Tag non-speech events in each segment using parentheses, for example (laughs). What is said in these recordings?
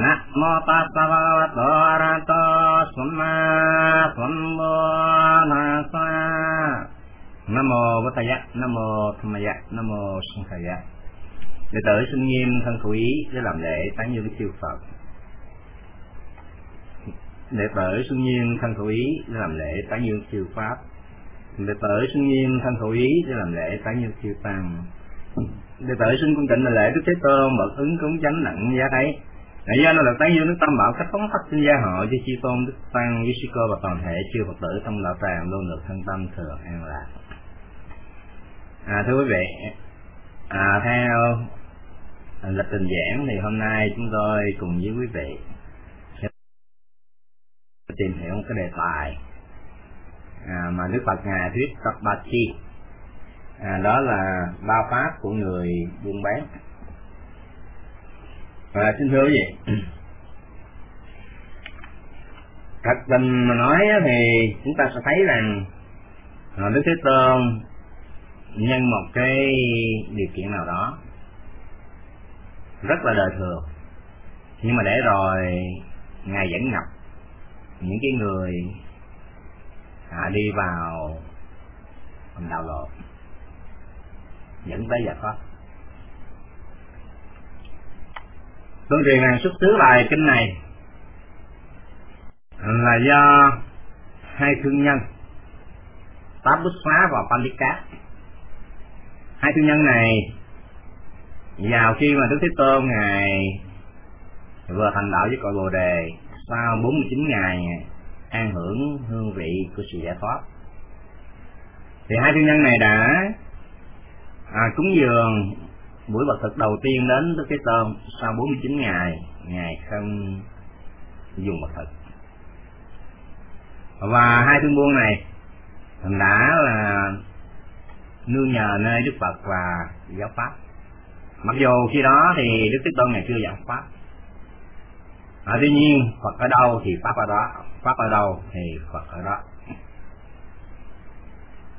นะโมตัสสะภะคะวะโตอะระหะโตสัมมาสัมพุทธัสสะnam mô bổn thầy nam mô tham maya nam mô sanh thầy đệ tử xin nghiêm thân thủ ý để làm lễ tán dương chư phật đệ tử xin nghiêm thân thủ ý để làm lễ tán dương chư pháp đệ tử xin nghiêm thân thủ ý để làm lễ tán dương chư tăng đệ tử xin cung kính là lễ đức thế tôn bậc ứng cúng chánh nặng giá đấy Đại do nó là tán dương đức tâm bảo cách phóng phát sinh gia họ cho chi tôn đức tăng với sư và toàn thể chư Phật tử trong đạo tràng luôn được thân tâm thường an lạc. À, thưa quý vị, à, theo lịch trình giảng thì hôm nay chúng tôi cùng với quý vị sẽ tìm hiểu một cái đề tài à, mà Đức Phật ngài thuyết tập ba chi à, đó là ba pháp của người buôn bán và xin thưa quý vị. Thật tình mà nói thì chúng ta sẽ thấy rằng à, Đức Thế Tôn nhân một cái điều kiện nào đó rất là đời thường. Nhưng mà để rồi ngài dẫn nhập những cái người à, đi vào đạo lộ dẫn tới giải thoát tương truyền rằng xuất xứ bài kinh này là do hai thương nhân Tám Bút Phá và Pandika hai thương nhân này vào khi mà Đức Thế Tôn ngài vừa thành đạo với cội Bồ đề sau 49 ngày an hưởng hương vị của sự giải thoát. Thì hai thương nhân này đã à, cúng dường buổi bậc thực đầu tiên đến Đức Thế Tôn sau 49 ngày ngài không dùng bậc thực và hai thương buôn này đã là nương nhờ nơi Đức Phật và giáo pháp. Mặc dù khi đó thì Đức Thế Tôn ngày chưa giảng pháp. À, tuy nhiên Phật ở đâu thì pháp ở đó pháp ở đâu thì Phật ở đó.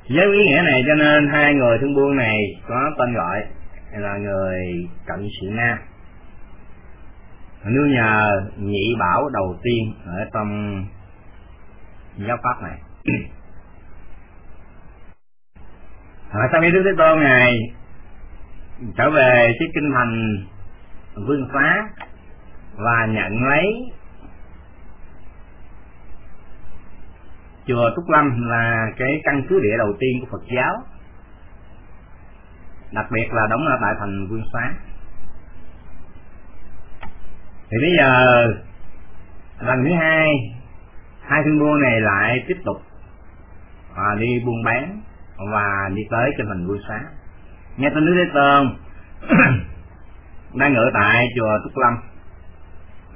Với ý nghĩa này cho nên hai người thương buôn này có tên gọi là người cận sĩ nam nương nhờ nhị bảo đầu tiên ở trong giáo pháp này. (clears throat) À, sau khi đức thế tôn này trở về cái kinh thành vương phá và nhận lấy chùa Trúc Lâm là cái căn cứ địa đầu tiên của Phật giáo đặc biệt là đóng ở tại thành Vương sáng. Thì bây giờ lần thứ hai hai thương buôn này lại tiếp tục à, đi buôn bán và đi tới trên thành Vương sáng. Nghe tin Đức Thế Tôn (coughs) đang ngự tại chùa Trúc Lâm.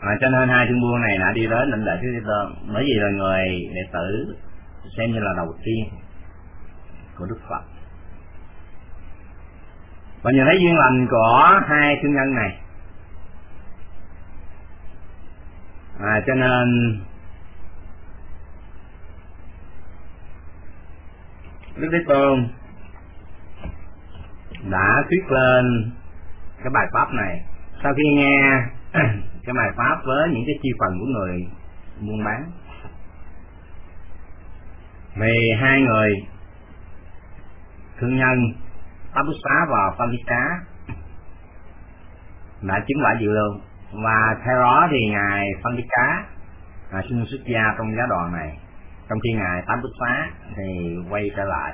À, cho nên hai thương buôn này đã đi đến lãnh đệ Đức Thế Tôn bởi vì là người đệ tử xem như là đầu tiên của Đức Phật và nhìn thấy duyên lành của hai thương nhân này. À, cho nên Đức Thế Tôn đã thuyết lên cái bài pháp này. Sau khi nghe (clears throat) cái bài pháp với những cái chi phần của người buôn bán vì hai người thương nhân Abusa và Pavita đã chứng quả dự luôn và theo đó thì ngài Pavita là xin xuất gia trong giá đoàn này. Trong khi ngài Tám Bức Phá thì quay trở lại.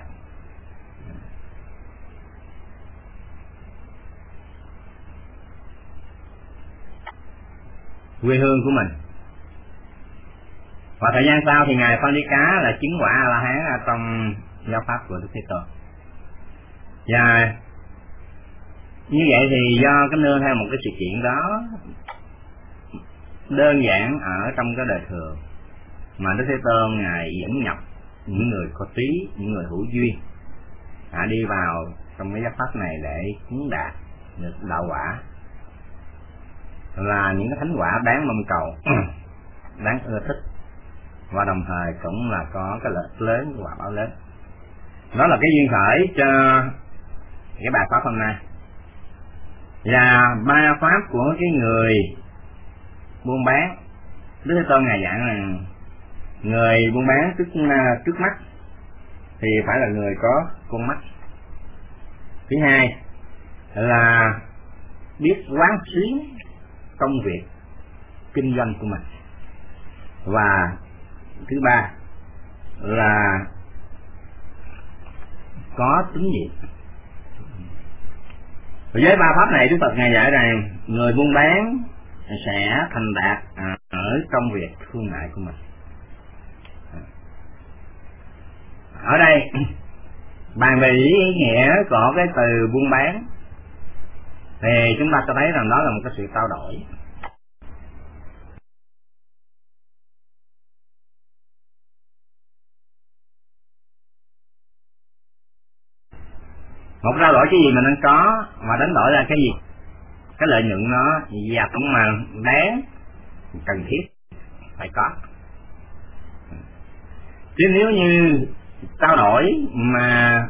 Quê hương của mình. Và thời gian sau thì ngài Phan Đi Cá là chứng quả a la hán trong giáo pháp của Đức Thế Tôn và như vậy thì do cái nương theo một cái sự kiện đó đơn giản ở trong cái đời thường mà Đức Thế Tôn ngài dẫn nhập những người có trí những người hữu duyên à, đi vào trong cái giác pháp này để chứng đạt được đạo quả. Là những cái thánh quả đáng mong cầu (clears throat) đáng ưa thích và đồng thời cũng là có cái lợi lớn quả báo lớn. Đó là cái duyên khởi cho cái bài pháp hôm nay. Là ba pháp của cái người buôn bán. Đức thế tôn ngài dặn là người buôn bán trước à, trước mắt thì phải là người có con mắt. Thứ hai là biết quán xuyến công việc, kinh doanh của mình. Và thứ ba là có tính nhiệm với ba pháp này Đức Phật ngài dạy rằng, người buôn bán sẽ thành đạt à, ở trong việc thương mại của mình. Ở đây, (clears throat) bàn về ý nghĩa của cái từ buôn bán, thì chúng ta sẽ thấy rằng đó là một cái sự trao đổi. Một trao đổi cái gì mình đang có, mà đánh đổi ra cái gì? Cái lợi nhuận nó và cũng mà đáng cần thiết, phải có. Chứ nếu như trao đổi mà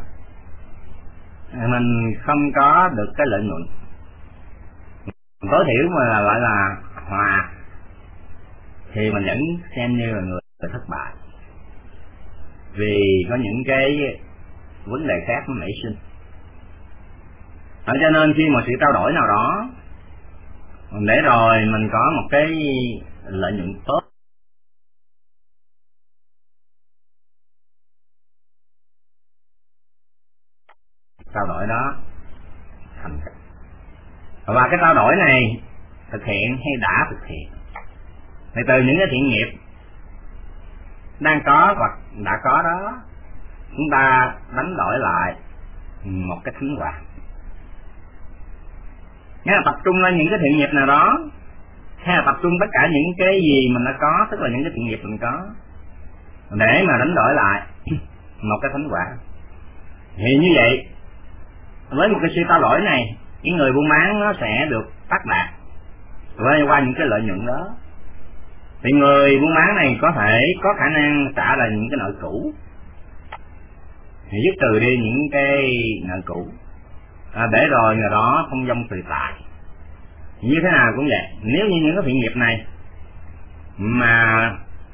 mình không có được cái lợi nhuận, tối thiểu mà là gọi là hòa, thì mình vẫn xem như là người thất bại. Vì có những cái vấn đề khác nó nảy sinh à, cho nên khi một sự trao đổi nào đó để rồi mình có một cái lợi nhuận tốt. Trao đổi đó thành và cái trao đổi này thực hiện hay đã thực hiện? Thì từ những cái thiện nghiệp đang có hoặc đã có đó chúng ta đánh đổi lại một cái thánh quả nghĩa là tập trung lên những cái thiện nghiệp nào đó. Hay là tập trung tất cả những cái gì mình đã có, tức là những cái thiện nghiệp mình có. Để mà đánh đổi lại (laughs) một cái thánh quả. Thì như vậy, với một cái sự tao lỗi này, những người buôn bán nó sẽ được tác đạt với, qua những cái lợi nhuận đó. Thì người buôn bán này có thể có khả năng trả lại những cái nợ cũ. Thì dứt trừ đi những cái nợ cũ à, để rồi người đó không dông tùy tại như thế nào cũng vậy. Nếu như những cái thiện nghiệp này mà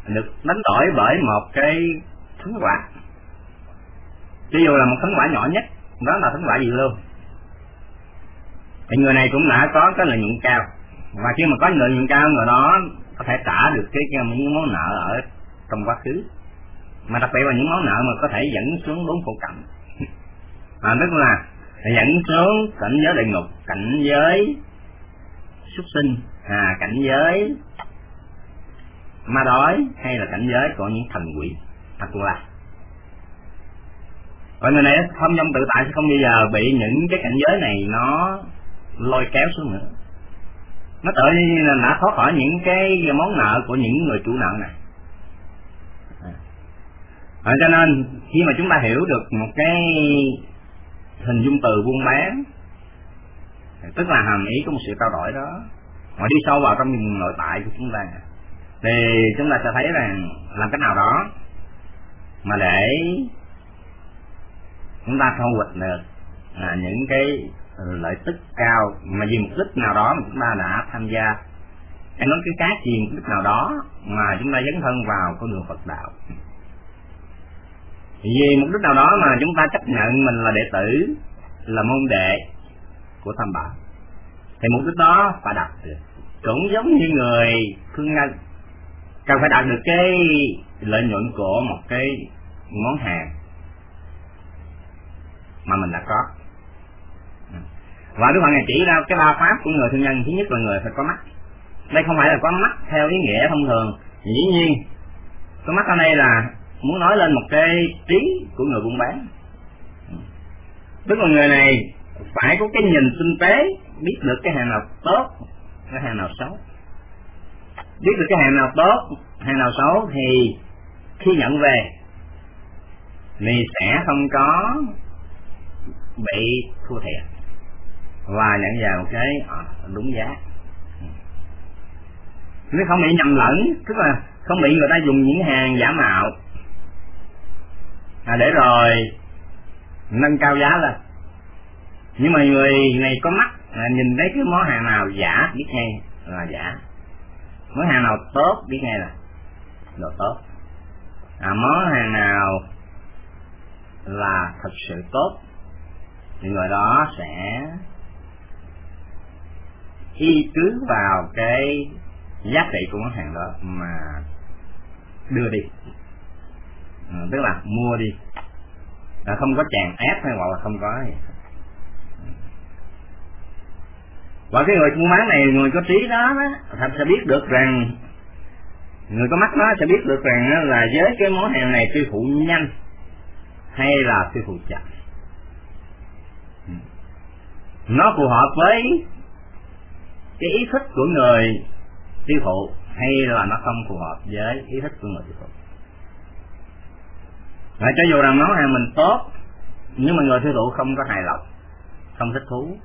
được đánh đổi bởi một cái thánh quả cho dù là một thánh quả nhỏ nhất đó là thánh quả gì luôn thì người này cũng đã có cái lợi nhuận cao. Và khi mà có lợi nhuận cao người đó có thể trả được cái, cái những món nợ ở trong quá khứ. Mà đặc biệt là những món nợ mà có thể dẫn xuống bốn khổ cảnh. (laughs) À, tức là dẫn xuống cảnh giới địa ngục cảnh giới súc sinh à, cảnh giới ma đói hay là cảnh giới của những thần quỷ thật là. Và người này không trong tự tại sẽ không bao giờ bị những cái cảnh giới này nó lôi kéo xuống nữa. Nó tự nhiên là đã thoát khỏi những cái món nợ của những người chủ nợ này. À, cho nên khi mà chúng ta hiểu được một cái hình dung từ buôn bán. Tức là hàm ý của một sự trao đổi đó. Mà đi sâu vào trong nội tại của chúng ta. Thì chúng ta sẽ thấy rằng làm cách nào đó mà để chúng ta thu hoạch được là những cái lợi tức cao mà vì mục đích nào đó mà chúng ta đã tham gia. Hay nói cái khác gì mục đích nào đó mà chúng ta dấn thân vào con đường Phật đạo vì mục đích nào đó mà chúng ta chấp nhận mình là đệ tử, là môn đệ của tam bảo. Thì mục đích đó phải đạt được. Cũng giống như người thương nhân cần phải đạt được cái lợi nhuận của một cái món hàng mà mình đã có. Và đức phật này chỉ ra cái ba pháp của người thương nhân thứ nhất là người phải có mắt. Đây không phải là có mắt theo ý nghĩa thông thường. Dĩ nhiên có mắt ở đây là muốn nói lên một cái trí của người buôn bán. Tức là người này phải có cái nhìn tinh tế biết được cái hàng nào tốt cái hàng nào xấu. Biết được cái hàng nào tốt hàng nào xấu thì khi nhận về thì sẽ không có bị thua thiệt. Và nhận vào cái à, đúng giá. Nếu không bị nhầm lẫn tức là không bị người ta dùng những hàng giả mạo à, để rồi. Nâng cao giá lên. Nhưng mà người này có mắt à, nhìn thấy cái món hàng nào giả biết ngay là giả. Món hàng nào tốt biết ngay là đồ tốt. À, món hàng nào là thật sự tốt thì người đó sẽ y cứ vào cái giá trị của món hàng đó mà đưa đi à, tức là mua đi. Là không có chèn ép hay gọi là không có gì. Và cái người mua bán này người có trí đó, đó thật sẽ biết được rằng người có mắt nó sẽ biết được rằng là với cái món hàng này tiêu thụ nhanh hay là tiêu thụ chậm. Nó phù hợp với cái ý thức của người tiêu thụ hay là nó không phù hợp với ý thức của người tiêu thụ và cho dù rằng món hàng mình tốt nhưng mà người tiêu thụ không có hài lòng không thích thú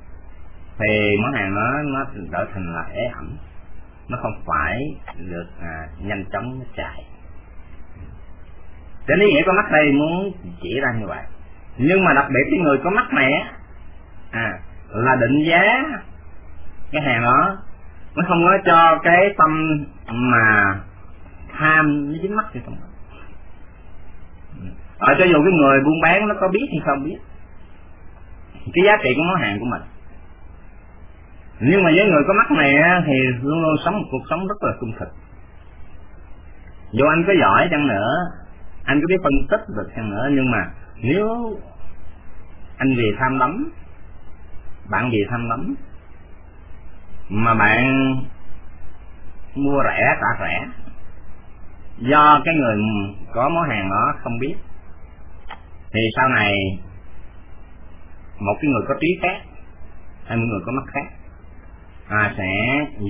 thì món hàng nó nó trở thành là ế ẩm. Nó không phải được à, nhanh chóng chạy. Cho nên nghĩa có mắt đây muốn chỉ ra như vậy. Nhưng mà đặc biệt cái người có mắt này á à, là định giá cái hàng đó. Nó không có cho cái tâm mà tham nó dính mắt thì không ở cho dù cái người buôn bán nó có biết hay không biết, cái giá trị của món hàng của mình. Nhưng mà với người có mắt này thì luôn luôn sống một cuộc sống rất là trung thực. Dù anh có giỏi chăng nữa, anh có biết phân tích được chăng nữa, nhưng mà nếu anh vì tham lắm bạn vì tham lắm mà bạn mua rẻ trả rẻ, do cái người có món hàng đó không biết thì sau này một cái người có trí khác hay một người có mắt khác à, sẽ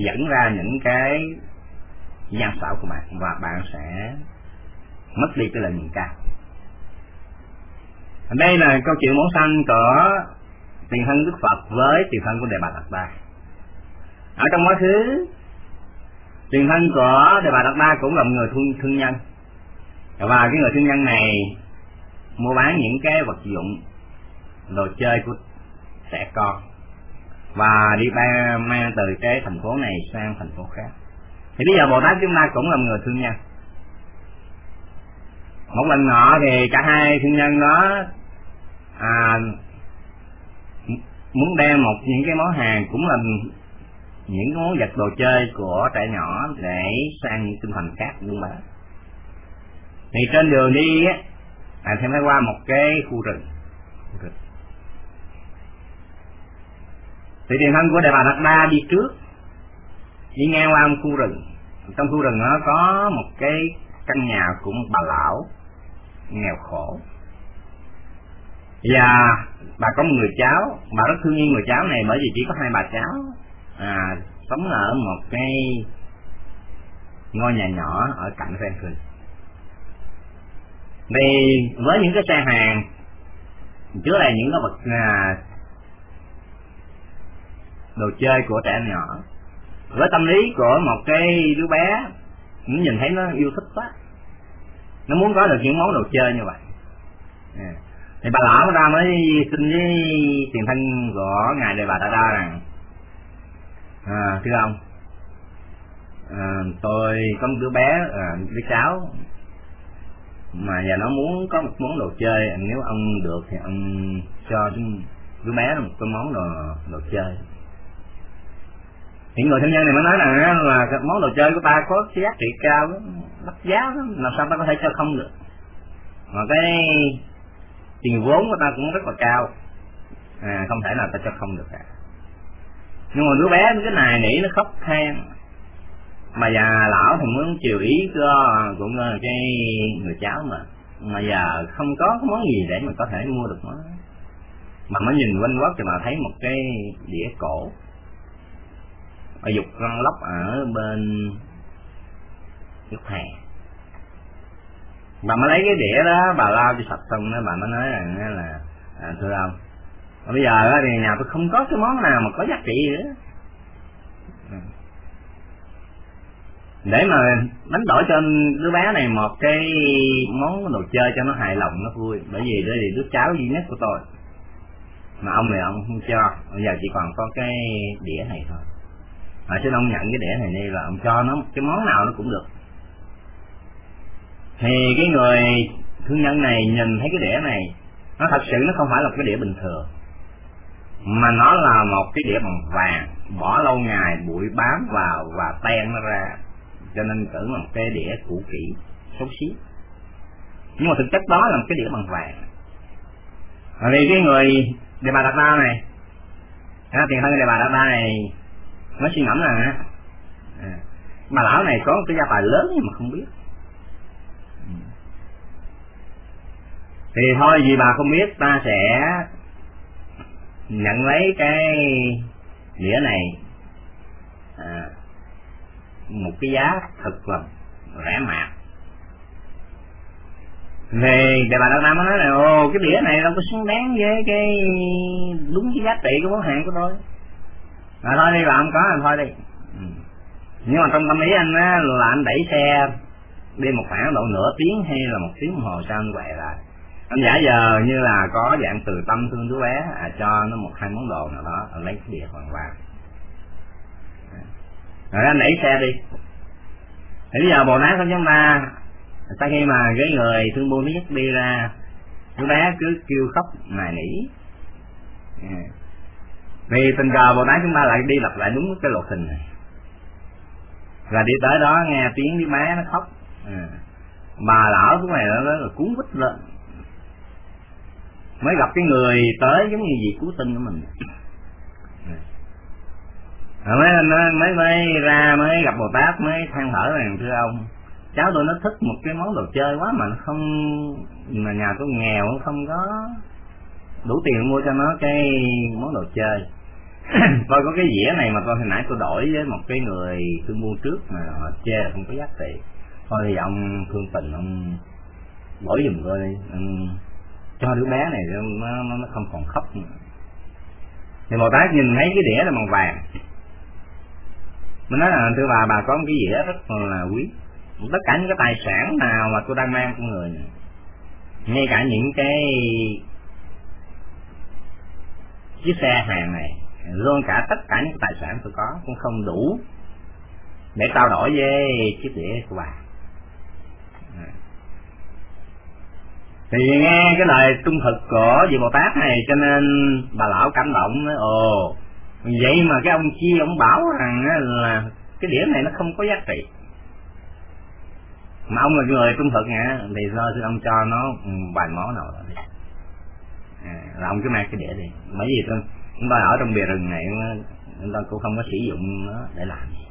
dẫn ra những cái gian xảo của bạn và bạn sẽ mất đi cái lợi nhuận cao. Đây là câu chuyện món xanh của tiền thân đức phật với tiền thân của đề bà đạt đa ở trong quá khứ tiền thân của đề bà đạt đa cũng là một người thương, thương nhân. Và cái người thương nhân này mua bán những cái vật dụng đồ chơi của trẻ con. Và đi ba mang từ cái thành phố này sang thành phố khác. Thì bây giờ bồ tát chúng ta cũng là người thương nhân. Một lần nọ thì cả hai thương nhân đó à, muốn đem một những cái món hàng cũng là những cái món vật đồ chơi của trẻ nhỏ để sang những tinh thần khác buôn bán. Thì trên đường đi á à, thì phải qua một cái khu rừng, thì tiền thân của đề bà đạt đa đi trước đi ngang qua một khu rừng. Trong khu rừng nó có một cái căn nhà của một bà lão nghèo khổ. Và bà có một người cháu. Bà rất thương yêu người cháu này bởi vì chỉ có hai bà cháu. À, sống ở một cái ngôi nhà nhỏ ở cạnh ven rừng vì với những cái xe hàng chứa đầy những cái vật à, đồ chơi của trẻ nhỏ với tâm lý của một cái đứa bé nó nhìn thấy nó yêu thích quá nó muốn có được những món đồ chơi như vậy à. thì bà lão ra mới xin với tiền thân của ngài đề bà ta ra rằng à, thưa ông à, tôi có một đứa bé à, đứa cháu mà nhà nó muốn có một món đồ chơi nếu ông được thì ông cho đứa bé một cái món đồ đồ chơi. Những người thanh nhân này mới nói là là cái món đồ chơi của ta có giá trị cao đắt giá lắm làm sao ta có thể cho không được. Mà cái tiền vốn của ta cũng rất là cao à, không thể nào ta cho không được cả. Nhưng mà đứa bé cái này nỉ nó khóc than mà già lão thì muốn chiều ý cho cũng cái người cháu mà. Mà giờ không có món gì để mà có thể mua được nó mà mới nhìn quanh quất thì mà thấy một cái đĩa cổ. Ở dục răng lóc ở bên nước hè bà mới lấy cái đĩa đó bà lao cho sạch xong đó bà mới nói rằng là à, thưa ông bây giờ thì nhà tôi không có cái món nào mà có giá trị nữa để mà đánh đổi cho đứa bé này một cái món đồ chơi cho nó hài lòng, nó vui. Bởi vì đây là đứa cháu duy nhất của tôi. Mà ông này ông không cho. Bây giờ chỉ còn có cái đĩa này thôi. Mà xin ông nhận cái đĩa này đi là ông cho nó cái món nào nó cũng được. Thì cái người thương nhân này nhìn thấy cái đĩa này, nó thật sự nó không phải là cái đĩa bình thường. Mà nó là một cái đĩa bằng vàng, bỏ lâu ngày bụi bám vào và ten nó ra cho nên tưởng là một cái đĩa cũ kỹ xấu xí. Nhưng mà thực chất đó là một cái đĩa bằng vàng. Vì cái người đề bà đặt ra này à, tiền thân đề bà đặt ra này nó suy ngẫm là à, bà lão này có một cái gia tài lớn nhưng mà không biết. Thì thôi vì bà không biết ta sẽ nhận lấy cái đĩa này à, một cái giá thật là rẻ mạt. Về để bà đăng nam nói là ồ cái đĩa này đâu có xứng đáng với cái đúng cái giá trị của món hàng của tôi. À, thôi đi bà không có anh thôi đi. Ừ. nhưng mà trong tâm lý anh á là anh đẩy xe đi một khoảng độ nửa tiếng hay là một tiếng đồng hồ sau anh quậy lại. Anh giả giờ như là có dạng từ tâm thương đứa bé à, cho nó một hai món đồ nào đó anh lấy cái đĩa hoàng vàng rồi anh đẩy xe đi. Thì bây giờ bồ tát không chúng ta sau khi mà cái người thương buôn thứ nhất đi ra, đứa bé cứ kêu khóc mà nỉ. À. vì tình cờ bồ tát chúng ta lại đi lặp lại đúng cái lộ trình này. Và đi tới đó nghe tiếng đứa bé nó khóc. À. bà lão của này, nó là cuốn quýt lên. Mới gặp cái người tới giống như vị cứu tinh của mình rồi mới, mới mới mới ra mới gặp bồ tát mới than thở rằng thưa ông cháu tôi nó thích một cái món đồ chơi quá mà nó không mà nhà tôi nghèo không có đủ tiền mua cho nó cái món đồ chơi. (clears throat) Tôi có cái dĩa này mà tôi hồi nãy tôi đổi với một cái người tôi mua trước mà họ chê là không có giá trị. Thôi thì ông thương tình ông đổi giùm tôi đi. Ông cho đứa bé này nó, nó, nó không còn khóc nữa. Thì bồ tát nhìn thấy cái đĩa là bằng vàng mình nói là thưa bà bà có một cái dĩa rất là quý. Tất cả những cái tài sản nào mà tôi đang mang trong người này, ngay cả những cái chiếc xe hàng này luôn cả tất cả những tài sản tôi có cũng không đủ để trao đổi với chiếc đĩa của bà. Thì nghe cái lời trung thực của vị bồ tát này cho nên bà lão cảm động nói ồ vậy mà cái ông chia ông bảo rằng là cái đĩa này nó không có giá trị. Mà ông là người trung thực nha thì do thì ông cho nó bài món nào đó đi. À, là ông cứ mang cái đĩa đi. Bởi vì tôi chúng ta ở trong bìa rừng này chúng ta cũng không có sử dụng nó để làm gì.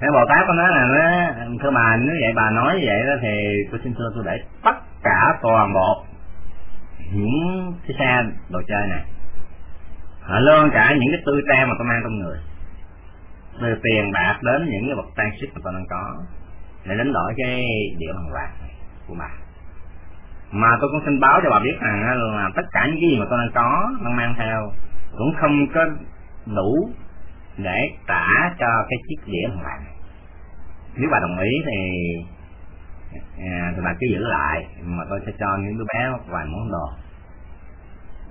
Cái bồ tát có nói là nó thưa bà nếu vậy bà nói vậy đó thì tôi xin thưa tôi để tất cả toàn bộ những cái xe đồ chơi này họ luôn cả những cái tư trang mà tôi mang trong người. Từ tiền bạc đến những cái vật trang sức mà tôi đang có. Để đánh đổi cái địa bằng vàng của bà. Mà tôi cũng xin báo cho bà biết rằng là tất cả những cái gì mà tôi đang có đang mang theo cũng không có đủ để trả cho cái chiếc đĩa bằng vàng nếu bà đồng ý thì à, thì bà cứ giữ lại mà tôi sẽ cho những đứa bé vài món đồ.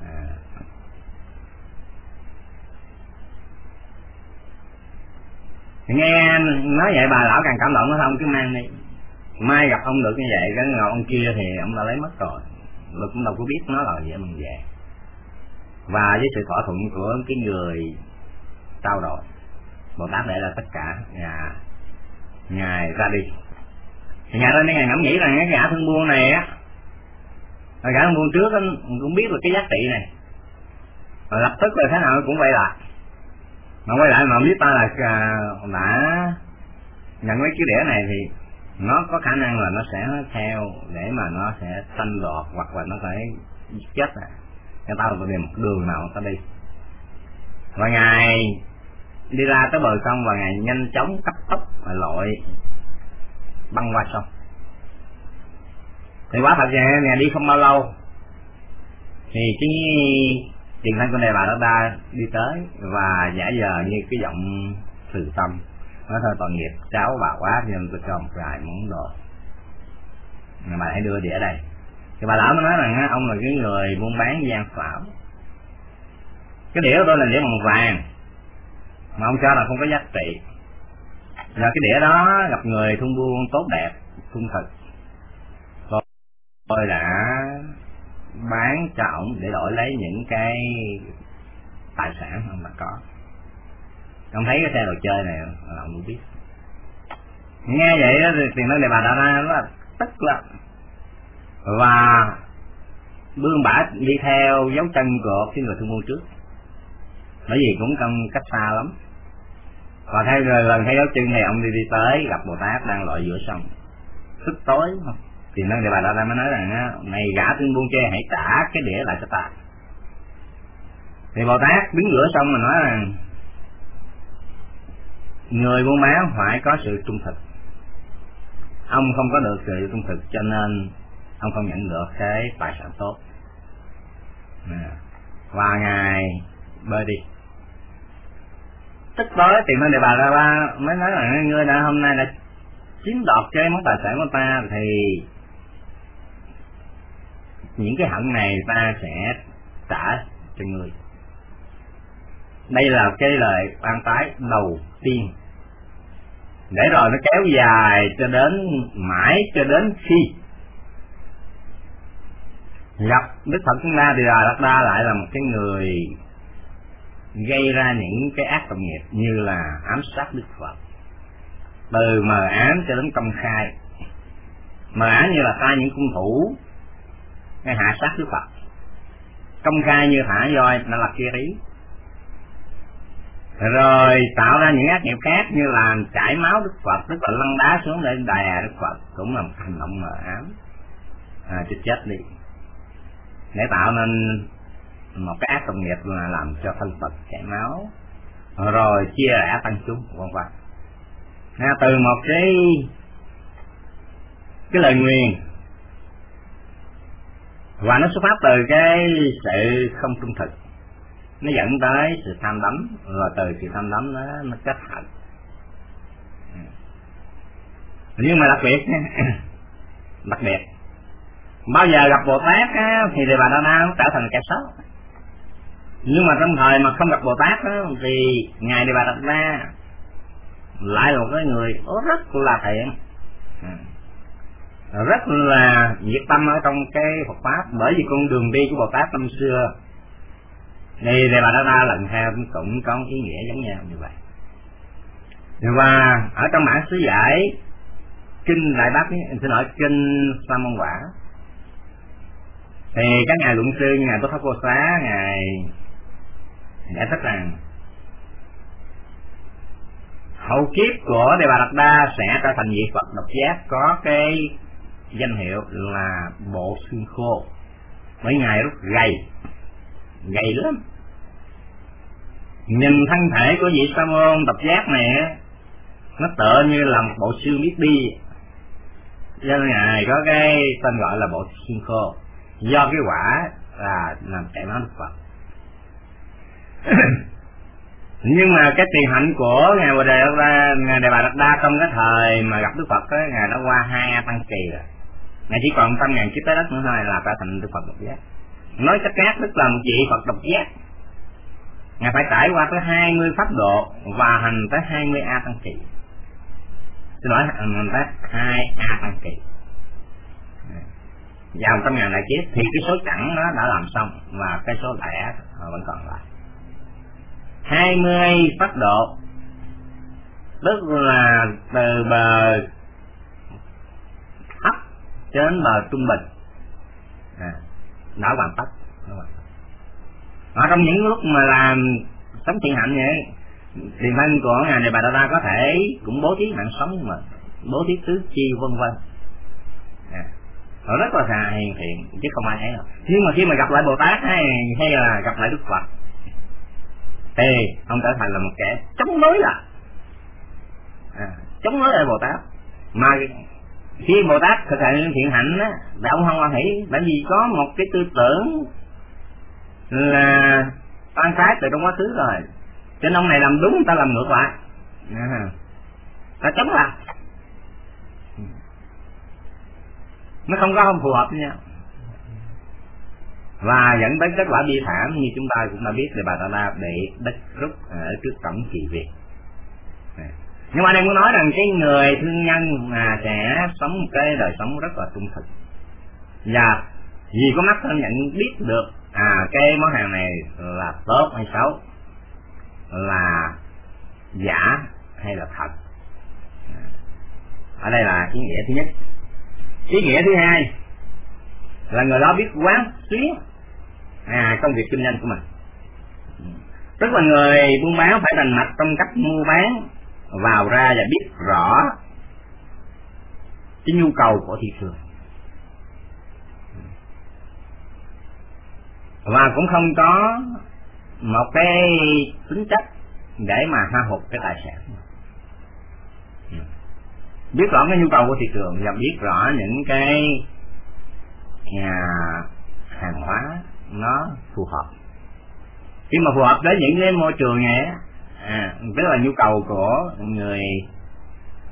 À, nghe nói vậy bà lão càng cảm động nó không? Cứ mang đi mai gặp ông được như vậy, cái ngồi ông kia thì ông đã lấy mất rồi. Luật cũng đâu có biết nó là vậy mình về. Và với sự thỏa thuận của cái người trao đổi bồ tát để là tất cả nhà ngài ra đi. Thì ngài ra ngài ngẫm nghĩ rằng cái gã thương buôn này á, gã thương buôn trước anh cũng biết được cái giá trị này. Và lập tức là thế nào cũng vậy là mà quay lại mà biết ta là à, đã nhận mấy cái đĩa này thì nó có khả năng là nó sẽ theo để mà nó sẽ sanh đọt hoặc là nó phải chết à. Người ta phải tìm một đường nào ta đi. Và ngài đi ra tới bờ sông và ngài nhanh chóng cấp tốc và lội băng qua sông. Thì quá thật ra ngài đi không bao lâu thì cái tiền thân của đề bà đó ta đi tới và giả giờ như cái giọng từ tâm. Nói thôi, tội nghiệp, cháu bà quá nên tôi cho một vài món đồ. Mà bà hãy đưa đĩa đây. Thì bà lão mới nói rằng ông là cái người buôn bán gian xảo cái đĩa của tôi là đĩa bằng vàng, mà ông cho là không có giá trị. Là cái đĩa đó gặp người thung buôn tốt đẹp, trung thực. Tôi đã bán cho ổng để đổi lấy những cái tài sản mà có. Ông thấy cái xe đồ chơi này là ông cũng biết. Nghe vậy đó, thì tiền nói đề bà đã ra nó là tức lắm. Và bươn bả đi theo dấu chân của cái người thương môn trước. Bởi vì cũng không cách xa lắm. Và theo lần thấy dấu chân này ông đi đi tới gặp bồ tát đang lội giữa sông. Thức tối không? Thì năng đề bà đa mới nói rằng này gã thương buôn chê hãy trả cái đĩa lại cho ta thì bồ tát đứng giữa xong mà nói rằng, người buôn bán phải có sự trung thực. Ông không có được sự trung thực cho nên ông không nhận được cái tài sản tốt. Và ngài bơi đi. Tức tối tìm đến đề bà ra ba mới nói là ngươi đã hôm nay đã chiếm đoạt cái món tài sản của ta thì những cái hận này ta sẽ trả cho người. Đây là cái lời ban tái đầu tiên. Để rồi nó kéo dài cho đến mãi cho đến khi gặp đức phật chúng ta thì là đa lại là một cái người gây ra những cái ác tội nghiệp như là ám sát đức phật. Từ mờ ám cho đến công khai. Mờ ám như là ta những cung thủ cái hạ sát đức phật. Công khai như thả voi nó là kia ý rồi tạo ra những ác nghiệp khác như là chảy máu đức phật tức là lăn đá xuống để đè đức phật cũng là một hành động mờ ám à, chết chết đi. Để tạo nên một cái ác công nghiệp là làm cho thân phật chảy máu rồi chia rẽ tăng chúng vân vân. Từ một cái cái lời nguyền và nó xuất phát từ cái sự không trung thực. Nó dẫn tới sự tham đắm rồi từ sự tham đắm nó nó kết hận. Nhưng mà đặc biệt (coughs) đặc biệt bao giờ gặp bồ tát á, thì đề bà đa na nó trở thành kẻ xấu. Nhưng mà trong thời mà không gặp bồ tát á, thì ngài đề bà đạt na lại là một cái người rất là thiện rất là nhiệt tâm ở trong cái Phật pháp. Bởi vì con đường đi của Bồ Tát năm xưa này Đề Bà Đa Đa lần theo cũng có ý nghĩa giống nhau như vậy. Và ở trong bản sứ giải, kinh đại bác xin lỗi, kinh sa môn quả. Thì các ngài luận sư như ngài Bố Pháp Cô Xá ngài giải thích rằng, hậu kiếp của Đề Bà Đạt Đa sẽ trở thành vị Phật độc giác. Có cái danh hiệu là bộ xương khô. Mấy ngày rất gầy. Gầy lắm. Nhìn thân thể của vị sa môn tập giác này nó tựa như là một bộ xương biết đi. Do ngài có cái tên gọi là bộ xương khô. Do cái quả là làm chạy máu đức phật. (coughs) Nhưng mà cái tiền hạnh của ngài bồ đề ra, ngài đề bà đạt đa trong cái thời mà gặp đức phật á, ngài đã qua hai tăng kỳ rồi ngài chỉ còn trăm ngàn kiếp tới đất nữa thôi là đã thành được phật độc giác. Nói cách khác, tức là một vị phật độc giác. Ngài phải trải qua tới hai mươi pháp độ và hành tới hai mươi a tăng kỳ xin lỗi, hành tới hai a tăng kỳ vào trăm ngàn đại kiếp, thì cái số chẵn nó đã làm xong và cái số lẻ vẫn còn lại. hai mươi pháp độ, tức là từ bờ đến bờ trung bình. À, đã hoàn tất. Ở trong những lúc mà làm sống thiện hạnh vậy thì thân của ngài này bà đa có thể cũng bố thí mạng sống mà bố thí tứ chi vân vân. À, họ rất là thà hiền thiện chứ không ai thấy đâu. Nhưng mà khi mà gặp lại bồ tát hay hay là gặp lại đức phật thì ông trở thành là một kẻ chống đối là à, chống đối lại bồ tát. Mà khi bồ tát thực hiện thiện hạnh á là ông không hoan hỷ bởi vì có một cái tư tưởng là tan trái từ trong quá khứ rồi. Cho nên ông này làm đúng người ta làm ngược lại. À, ta chống lại. Nó không có không phù hợp với nhau. Và dẫn tới kết quả bi thảm như chúng ta cũng đã biết là bà ta la bị đất rút ở trước cổng kỳ việt nhưng mà đây muốn nói rằng cái người thương nhân mà sẽ sống một cái đời sống rất là trung thực. Và vì có mắt thân nhận biết được à cái món hàng này là tốt hay xấu, là giả hay là thật. Ở đây là ý nghĩa thứ nhất. Ý nghĩa thứ hai là người đó biết quán xuyến à công việc kinh doanh của mình. Tức là người buôn bán phải thành mạch trong cách mua bán vào ra và biết rõ cái nhu cầu của thị trường. Và cũng không có một cái tính chất để mà ha hụt cái tài sản. Biết rõ cái nhu cầu của thị trường và biết rõ những cái nhà hàng hóa nó phù hợp. Khi mà phù hợp với những cái môi trường này à, tức là nhu cầu của người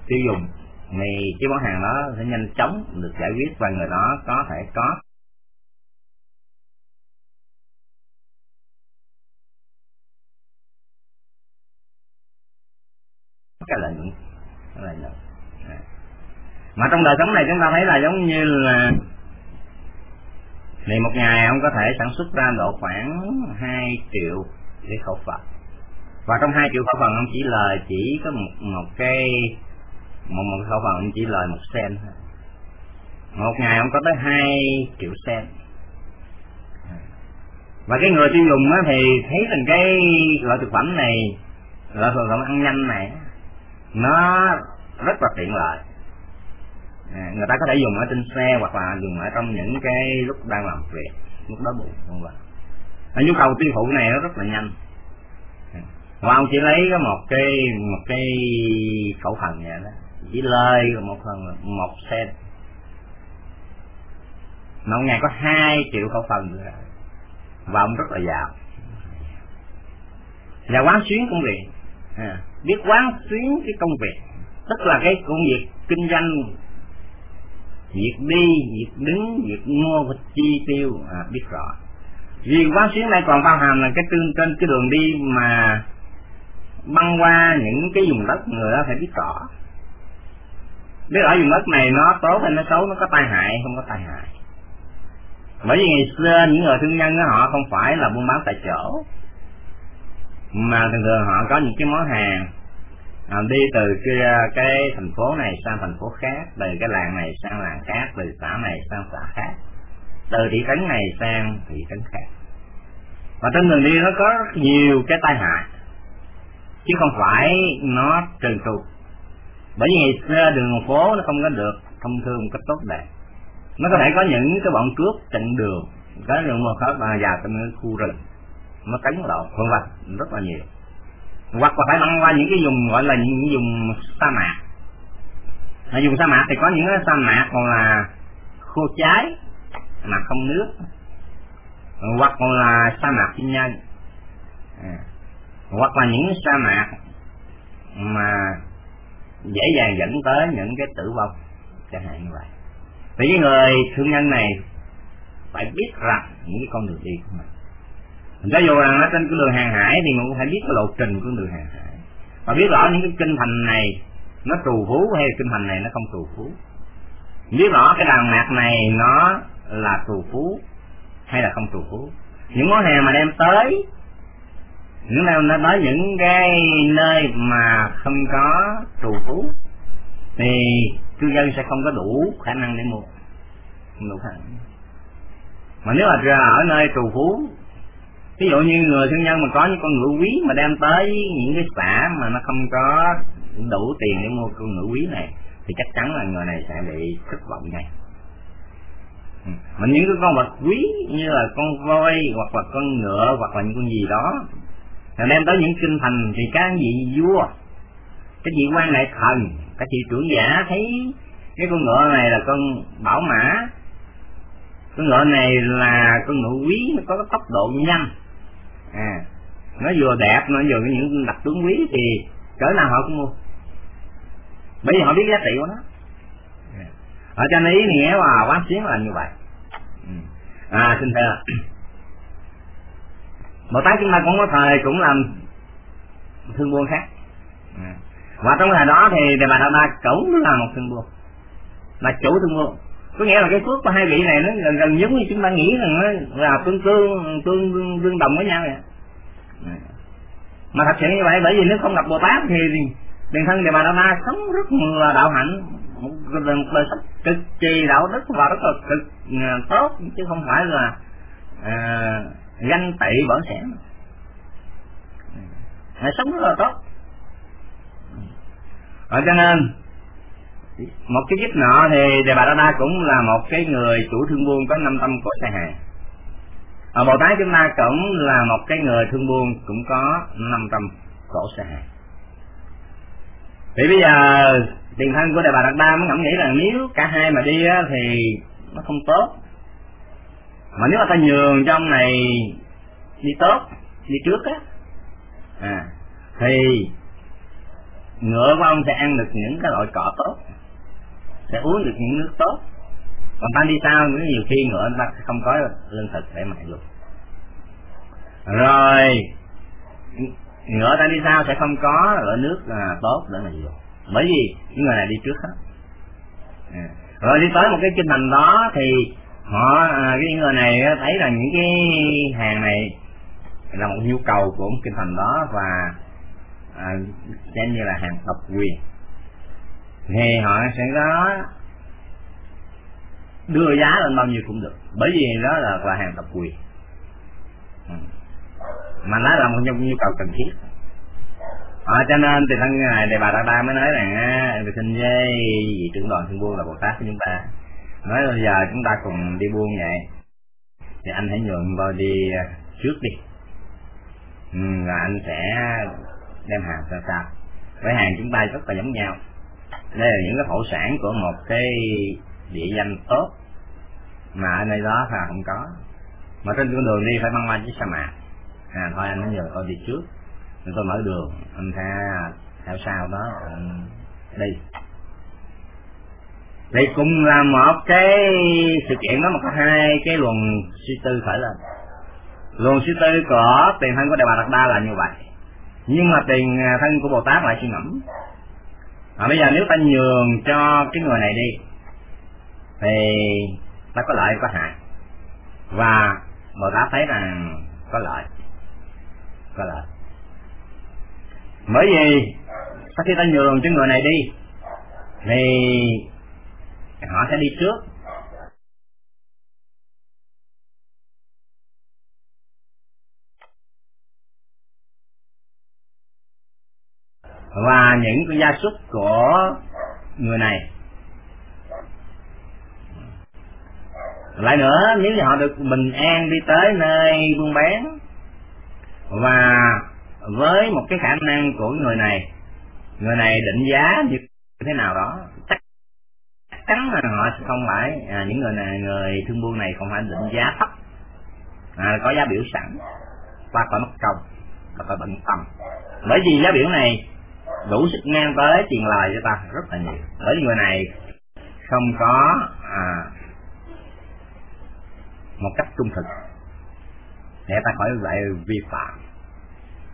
tiêu dùng. Thì cái món hàng đó sẽ nhanh chóng được giải quyết và người đó có thể có. Cái lợi nhuận. Cái lợi nhuận. À. mà trong đời sống này chúng ta thấy là giống như là thì một ngày ông có thể sản xuất ra độ khoảng 2 triệu cái khẩu phần và trong hai triệu khẩu phần ông chỉ lời chỉ có một một cái một một khẩu phần ông chỉ lời một sen. Thôi một ngày ông có tới hai triệu sen. Và cái người tiêu dùng á thì thấy rằng cái loại thực phẩm này loại thực phẩm ăn nhanh này nó rất là tiện lợi. À, người ta có thể dùng ở trên xe hoặc là dùng ở trong những cái lúc đang làm việc lúc đó bụng vân vân. Nhu cầu tiêu thụ này nó rất là nhanh mà ông chỉ lấy có một cái một cái khẩu phần vậy đó. Chỉ lời một phần một sen. Mà ông ngày có hai triệu khẩu phần nữa. Và ông rất là giàu. Và quán xuyến công việc. À, biết quán xuyến cái công việc. Tức là cái công việc kinh doanh. Việc đi việc đứng việc mua và chi tiêu. À, biết rõ. Vì quán xuyến này còn bao hàm là cái trên trên cái đường đi mà băng qua những cái vùng đất người đó phải biết rõ. Biết ở vùng đất này nó tốt hay nó xấu nó có tai hại không có tai hại. Bởi vì ngày xưa những người thương nhân đó, họ không phải là buôn bán tại chỗ. Mà thường thường họ có những cái món hàng à, đi từ cái, cái thành phố này sang thành phố khác từ cái làng này sang làng khác từ xã này sang xã khác từ thị trấn này sang thị trấn khác. Và trên đường đi nó có nhiều cái tai hại chứ không phải nó trần tru bởi vì ngày xưa đường phố nó không có được thông thương một cách tốt đẹp. Nó có thể có những cái bọn cướp chặn đường cái đường một khác vào trong khu rừng, nó cánh lộ vân vân, rất là nhiều. Hoặc là phải băng qua những cái vùng gọi là những vùng sa mạc. Ở vùng sa mạc thì có những cái sa mạc còn là khô cháy mà không nước. Hoặc còn là sa mạc thiên nhân à hoặc là những sa mạc mà dễ dàng dẫn tới những cái tử vong, chẳng hạn như vậy. Vì cái người thương nhân này phải biết rằng những cái con đường đi của mình. Cho dù rằng ở trên cái đường hàng hải thì mình cũng phải biết cái lộ trình của đường hàng hải. Và biết rõ những cái kinh thành này nó trù phú hay kinh thành này nó không trù phú. Biết rõ cái đàn mạc này nó là trù phú hay là không trù phú. Những món hàng mà đem tới những nào nó nói những cái nơi mà không có trù phú, thì cư dân sẽ không có đủ khả năng để mua. Không đủ khả năng. Mà nếu mà ra ở nơi trù phú, ví dụ như người thương nhân mà có những con ngựa quý mà đem tới những cái xã mà nó không có đủ tiền để mua con ngựa quý này, thì chắc chắn là người này sẽ bị thất vọng ngay. Mà những cái con vật quý như là con voi hoặc là con ngựa hoặc là những con gì đó rồi đem tới những kinh thành thì các vị vua cái vị quan đại thần, các vị trưởng giả thấy cái con ngựa này là con bảo mã. Con ngựa này là con ngựa quý, nó có cái tốc độ nhanh. À nó vừa đẹp, nó vừa những đặc tướng quý thì cỡ nào họ cũng mua. Bởi vì họ biết giá trị của nó. À, ở trên ý nghĩa và quán xuyến là như vậy. Ừ. À xin thưa bồ tát chúng ta cũng có thời cũng làm thương buôn khác. À. Và trong thời đó thì đề bà đa ba cũng là một thương buôn. Là chủ thương buôn. Có nghĩa là cái phước của hai vị này nó gần gần giống như chúng ta nghĩ rằng nó là tương tương tương tương, tương đồng với nhau vậy. À. Mà thật sự như vậy bởi vì nếu không gặp bồ tát thì tiền thân đề bà đa ba sống rất là đạo hạnh một đời sống cực kỳ đạo đức và rất là cực à, tốt chứ không phải là ganh tị bỏ sẻn Hãy sống rất là tốt Ở cho nên một cái kiếp nọ thì đề bà đa đa cũng là một cái người chủ thương buôn có năm tâm của sai hàng. ở bồ tát chúng ta cũng là một cái người thương buôn cũng có năm tâm cổ sai hàng. thì bây giờ tiền thân của đề bà đạt đa mới ngẫm nghĩ là nếu cả hai mà đi á, thì nó không tốt mà nếu mà ta nhường trong này đi tốt đi trước á à, thì ngựa của ông sẽ ăn được những cái loại cỏ tốt sẽ uống được những nước tốt. Còn ta đi sau nữa nhiều khi ngựa ta sẽ không có lương thực để mà dùng. Rồi ngựa ta đi sau sẽ không có loại nước à, tốt để mà dùng. Bởi vì những người này đi trước hết. À. rồi đi tới một cái kinh thành đó thì họ cái người này thấy là những cái hàng này là một nhu cầu của một kinh thành đó và à, xem như là hàng độc quyền thì họ sẽ có đưa giá lên bao nhiêu cũng được bởi vì đó là là hàng độc quyền mà nó là một nhu, nhu cầu cần thiết à, cho nên từ thân ngài đề bà đa đa mới nói rằng tôi xin với vị trưởng đoàn thương buôn là bồ tát của chúng ta nói bây giờ chúng ta cùng đi buôn vậy. Thì anh hãy nhường tôi đi à, trước đi. Ừ, là anh sẽ đem hàng ra sao với hàng chúng ta rất là giống nhau. Đây là những cái thổ sản của một cái địa danh tốt mà ở nơi đó là không có. Mà trên con đường đi phải băng qua chiếc sa mạc. À thôi anh nói giờ tôi đi trước. Rồi tôi mở đường anh sẽ theo sau đó anh đi thì cũng là một cái sự kiện đó mà có hai cái luồng suy tư khởi lên. Luồng suy tư của tiền thân của đại bà đạt đa là như vậy. Nhưng mà tiền à, thân của bồ tát lại suy ngẫm. À, bây giờ nếu ta nhường cho cái người này đi thì ta có lợi có hại. Và bồ tát thấy rằng có lợi có lợi. Bởi vì sau khi ta nhường cho người này đi thì họ sẽ đi trước. Và những cái gia súc của người này. Lại nữa, nếu như họ được bình an đi tới nơi buôn bán, và với một cái khả năng của người này người này định giá như thế nào đó, chắc chắn là họ sẽ không phải à, những người này người thương buôn này không phải định giá thấp. À, có giá biểu sẵn qua khỏi mất công và phải bận tâm. Bởi vì giá biểu này đủ sức ngang tới tiền lời cho ta rất là nhiều. Bởi vì người này không có à, một cách trung thực để ta khỏi lại vi phạm.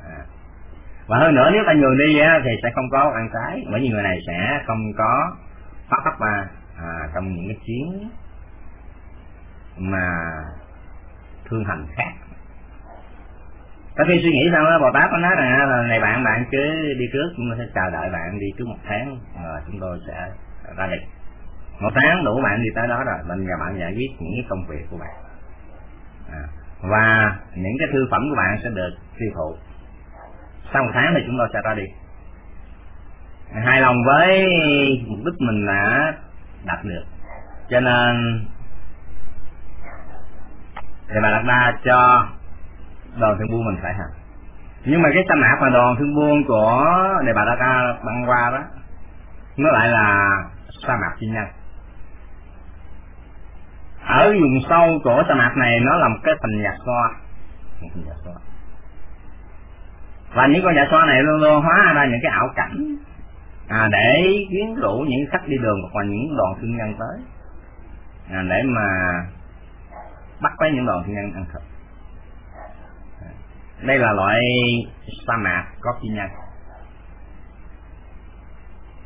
À. và hơn nữa nếu ta nhường đi á, thì sẽ không có ăn trái. Bởi vì người này sẽ không có phát tắc ba à, trong những cái chuyến mà thương hành khác. Có khi suy nghĩ xong đó bồ tát nó nói rằng là này bạn bạn cứ đi trước chúng tôi sẽ chờ đợi bạn đi trước một tháng rồi chúng tôi sẽ ra lịch một tháng đủ bạn đi tới đó rồi mình và bạn giải quyết những cái công việc của bạn. À, và những cái thư phẩm của bạn sẽ được tiêu thụ. Sau một tháng thì chúng tôi sẽ ra đi hài lòng với mục đích mình đã đạt được. Cho nên, thì bà đặt ra cho đoàn thương buôn mình phải hành nhưng mà cái sa mạc mà đoàn thương buôn của đề bà đặt ra băng qua đó, nó lại là sa mạc chi nhân. Ở vùng sâu của sa mạc này, nó là một cái thành nhà xoa. Và những con nhà xoa này luôn luôn hóa ra những cái ảo cảnh à, để quyến rũ những khách đi đường hoặc là những đoàn thương nhân tới. À, để mà bắt lấy những đoàn thương nhân ăn thịt. Đây là loại sa mạc có chi nhân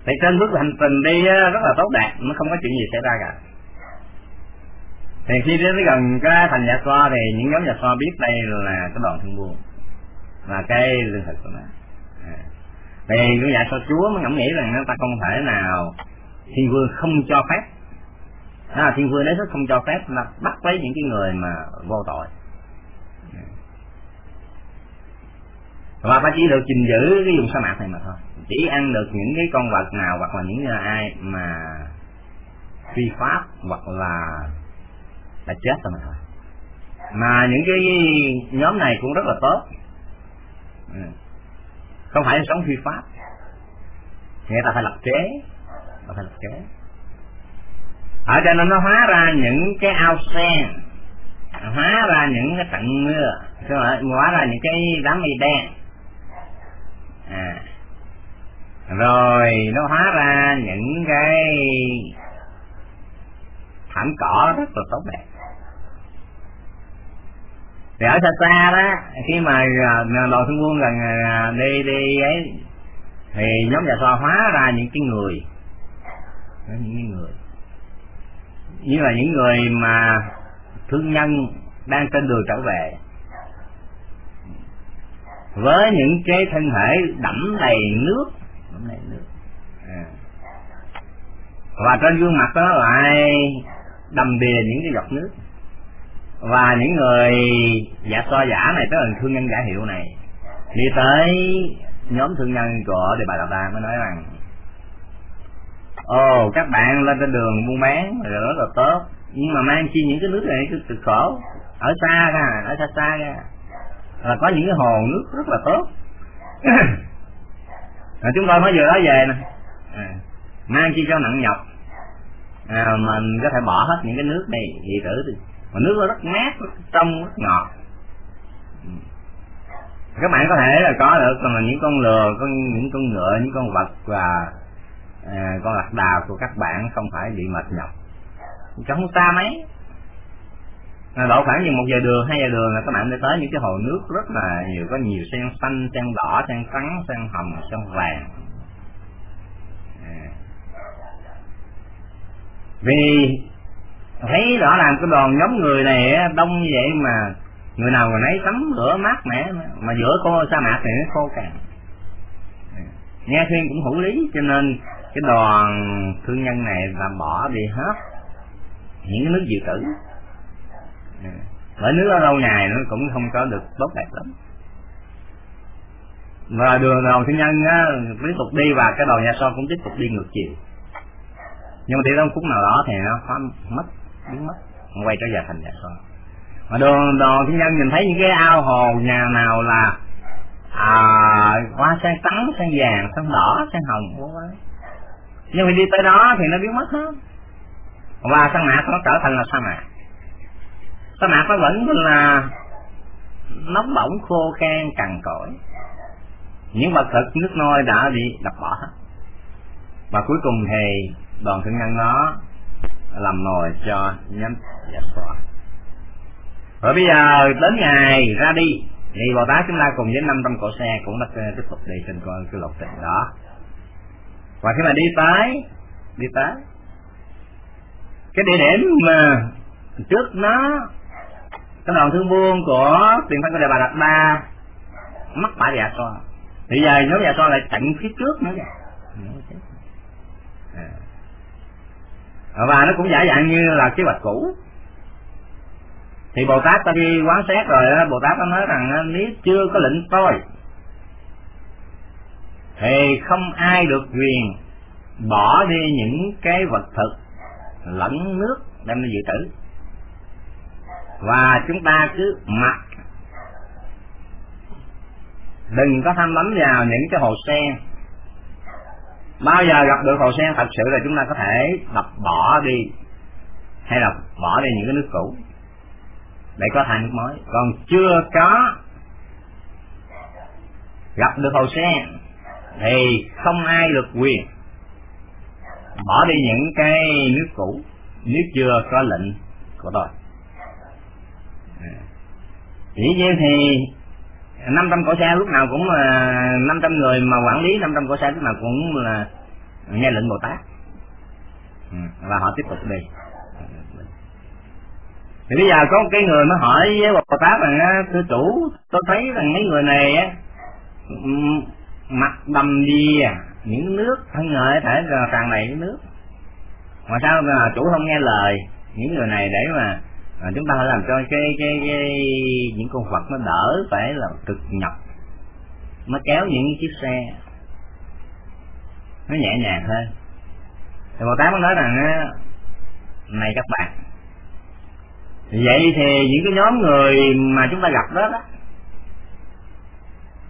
thì trên bước hành trình đi rất là tốt đẹp nó không có chuyện gì xảy ra cả. Thì khi đến gần cái thành nhà xoa thì những nhóm nhà xoa biết đây là cái đoàn thương buôn là cái lương thực của nó thì cái nhà sao chúa mới ngẫm nghĩ rằng ta không thể nào thiên vương không cho phép. À, thiên vương đấy rất không cho phép là bắt lấy những cái người mà vô tội. Và ta chỉ được gìn giữ cái vùng sa mạc này mà thôi. Chỉ ăn được những cái con vật nào hoặc là những ai mà phi pháp hoặc là là chết rồi mà thôi. Mà những cái nhóm này cũng rất là tốt. Ừ không phải sống phi pháp. Người ta phải lập chế ta phải lập chế ở trên nó hóa ra những cái ao sen, hóa ra những cái trận mưa hóa ra những cái đám mây đen. À. Rồi nó hóa ra những cái thảm cỏ rất là tốt đẹp thì ở xa xa đó, khi mà à, đoàn thương quân gần à, đi đi ấy, thì nhóm nhà xoa hóa ra những cái người. Những cái người. Như là những người mà thương nhân đang trên đường trở về. Với những cái thân thể đẫm đầy nước. Đẫm đầy nước. À. và trên gương mặt đó lại đầm đìa những cái giọt nước và những người giả so giả này tới là thương nhân giả hiệu này đi tới nhóm thương nhân của đề bà đạo ta mới nói rằng ồ các bạn lên trên đường buôn bán là rất là tốt nhưng mà mang chi những cái nước này cực khổ ở xa ra ở xa xa ra. Là có những cái hồ nước rất là tốt. (coughs) À, chúng tôi mới vừa nói về nè. À, mang chi cho nặng nhọc. À, mình có thể bỏ hết những cái nước này dị tử mà nước nó rất mát rất trong rất ngọt. Các bạn có thể là có được còn là những con lừa con những con ngựa những con vật và à, con lạc đà của các bạn không phải bị mệt nhọc. Không xa mấy à, độ khoảng như một giờ đường hai giờ đường là các bạn đi tới những cái hồ nước rất là nhiều có nhiều sen xanh sen đỏ sen trắng sen hồng sen vàng. À. Vì thấy rõ làm cái đoàn nhóm người này đông như vậy mà người nào mà nấy tắm rửa mát mẻ mà giữa cô sa mạc thì nó khô cằn nghe khuyên cũng hữu lý cho nên cái đoàn thương nhân này là bỏ đi hết những cái nước dự trữ. Bởi nước ở lâu ngày nó cũng không có được tốt đẹp lắm. Và đường đoàn thiên nhân á, tiếp tục đi và cái đầu nhà so cũng tiếp tục đi ngược chiều. Nhưng mà đi đến phút nào đó thì nó phá mất biến mất. Quay trở về thành nhà con. mà đường đoàn thiên nhân nhìn thấy những cái ao hồ nhà nào là à, hoa sen trắng sen vàng sen đỏ sen hồng nhưng mà đi tới đó thì nó biến mất hết. Và sa mạc nó trở thành là sa mạc. Sa mạc nó vẫn là nóng bỏng khô khan cằn cỗi. Những vật thực nước nôi đã bị đập bỏ hết. Và cuối cùng thì đoàn thương nhân nó làm nồi cho nhánh dạ xoa rồi bây giờ đến ngày ra đi, thì bồ tát chúng ta cùng với năm trăm cỗ xe cũng đã tiếp tục đi trên con cái lộ trình đó. Và khi mà đi tới đi tới, cái địa điểm mà trước nó cái đoàn thương buôn của tiền thân của đại bà đạt ba mắc bả dạ con thì giờ nhóm dạ con lại chặn phía trước nữa à. Ờ, và nó cũng giả dạng như là kế hoạch cũ. Thì bồ tát ta đi quán xét rồi bồ tát nó nói rằng nếu chưa có lệnh tôi, thì không ai được quyền bỏ đi những cái vật thực lẫn nước đem đi dự trữ. Và chúng ta cứ mặc. Đừng có tham lắm vào những cái hồ sen bao giờ gặp được hồ sen, thật sự là chúng ta có thể đập bỏ đi, hay là bỏ đi những cái nước cũ để có thành nước mới. Còn chưa có gặp được hồ sen thì không ai được quyền bỏ đi những cái nước cũ nếu chưa có lệnh của tôi. À. Dĩ nhiên thì 500 cổ xe lúc nào cũng ờ, là 500 người mà quản lý 500 cổ xe lúc nào cũng là nghe lệnh Bồ Tát. Ừ, và họ tiếp tục đi. Thì bây giờ có một cái người mới hỏi với Bồ Tát rằng thưa chủ, tôi thấy rằng mấy người này á mặt đầm đi những nước thân ngợi thể tràn đầy những nước. Mà sao mà chủ không nghe lời những người này để mà à, chúng ta phải làm cho cái, cái cái những con vật nó đỡ phải là cực nhọc. Nó kéo những chiếc xe. Nó nhẹ nhàng hơn thì bồ tát mới nói rằng này các bạn vậy thì những cái nhóm người mà chúng ta gặp đó đó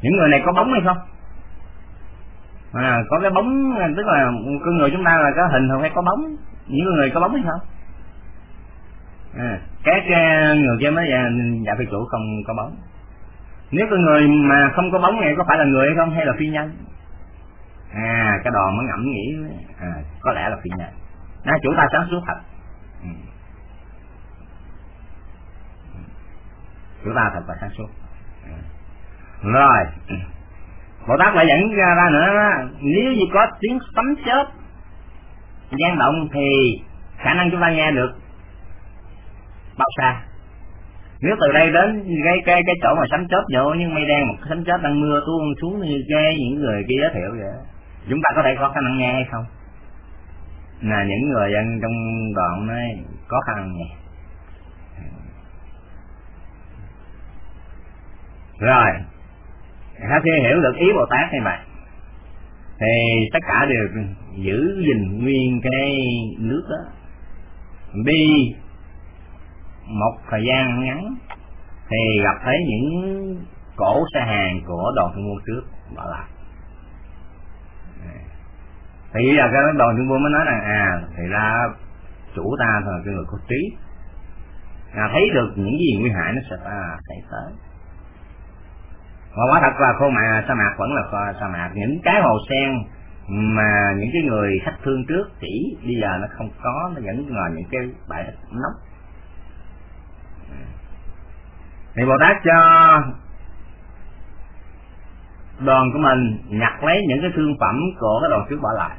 những người này có bóng hay không? À, có cái bóng tức là con người chúng ta là có hình hay có bóng những người có bóng hay không? À, các người kia mới dạ, dạ thưa chủ không có bóng. Nếu con người mà không có bóng này có phải là người hay không? Hay là phi nhân? À cái đòn mới ngẫm nghĩ à, có lẽ là phi nhân. À, chủ ta sáng suốt thật. Ừ. chủ ta thật là sáng suốt. Ừ. Rồi. Bồ Tát lại dẫn ra, ra nữa. Nếu như có tiếng sấm chớp gian động thì khả năng chúng ta nghe được bao xa nếu từ đây đến cái cái cái chỗ mà sấm chớp vô, nhưng mây đen, một sấm chớp đang mưa tuôn xuống như cái những người kia giới thiệu vậy chúng ta có thể có khả năng nghe hay không? Là những người dân trong đoạn này có khả năng nghe. Rồi. Sau khi hiểu được ý bồ tát này vậy thì tất cả đều giữ gìn nguyên cái nước đó. Đi một thời gian ngắn thì gặp thấy những cổ xe hàng của đoàn thương mua trước bỏ lại à. thì bây giờ cái đoàn thương mua mới nói rằng à thì ra chủ ta là cái người có trí. À, thấy được những gì nguy hại nó sẽ à, xảy tới. Và quả thật là khô mà sa mạc vẫn là sa mạc. Những cái hồ sen mà những cái người khách thương trước chỉ bây giờ nó không có nó vẫn là những cái bãi đất nóng thì bồ tát cho đoàn của mình nhặt lấy những cái thương phẩm của cái đoàn trước bỏ lại.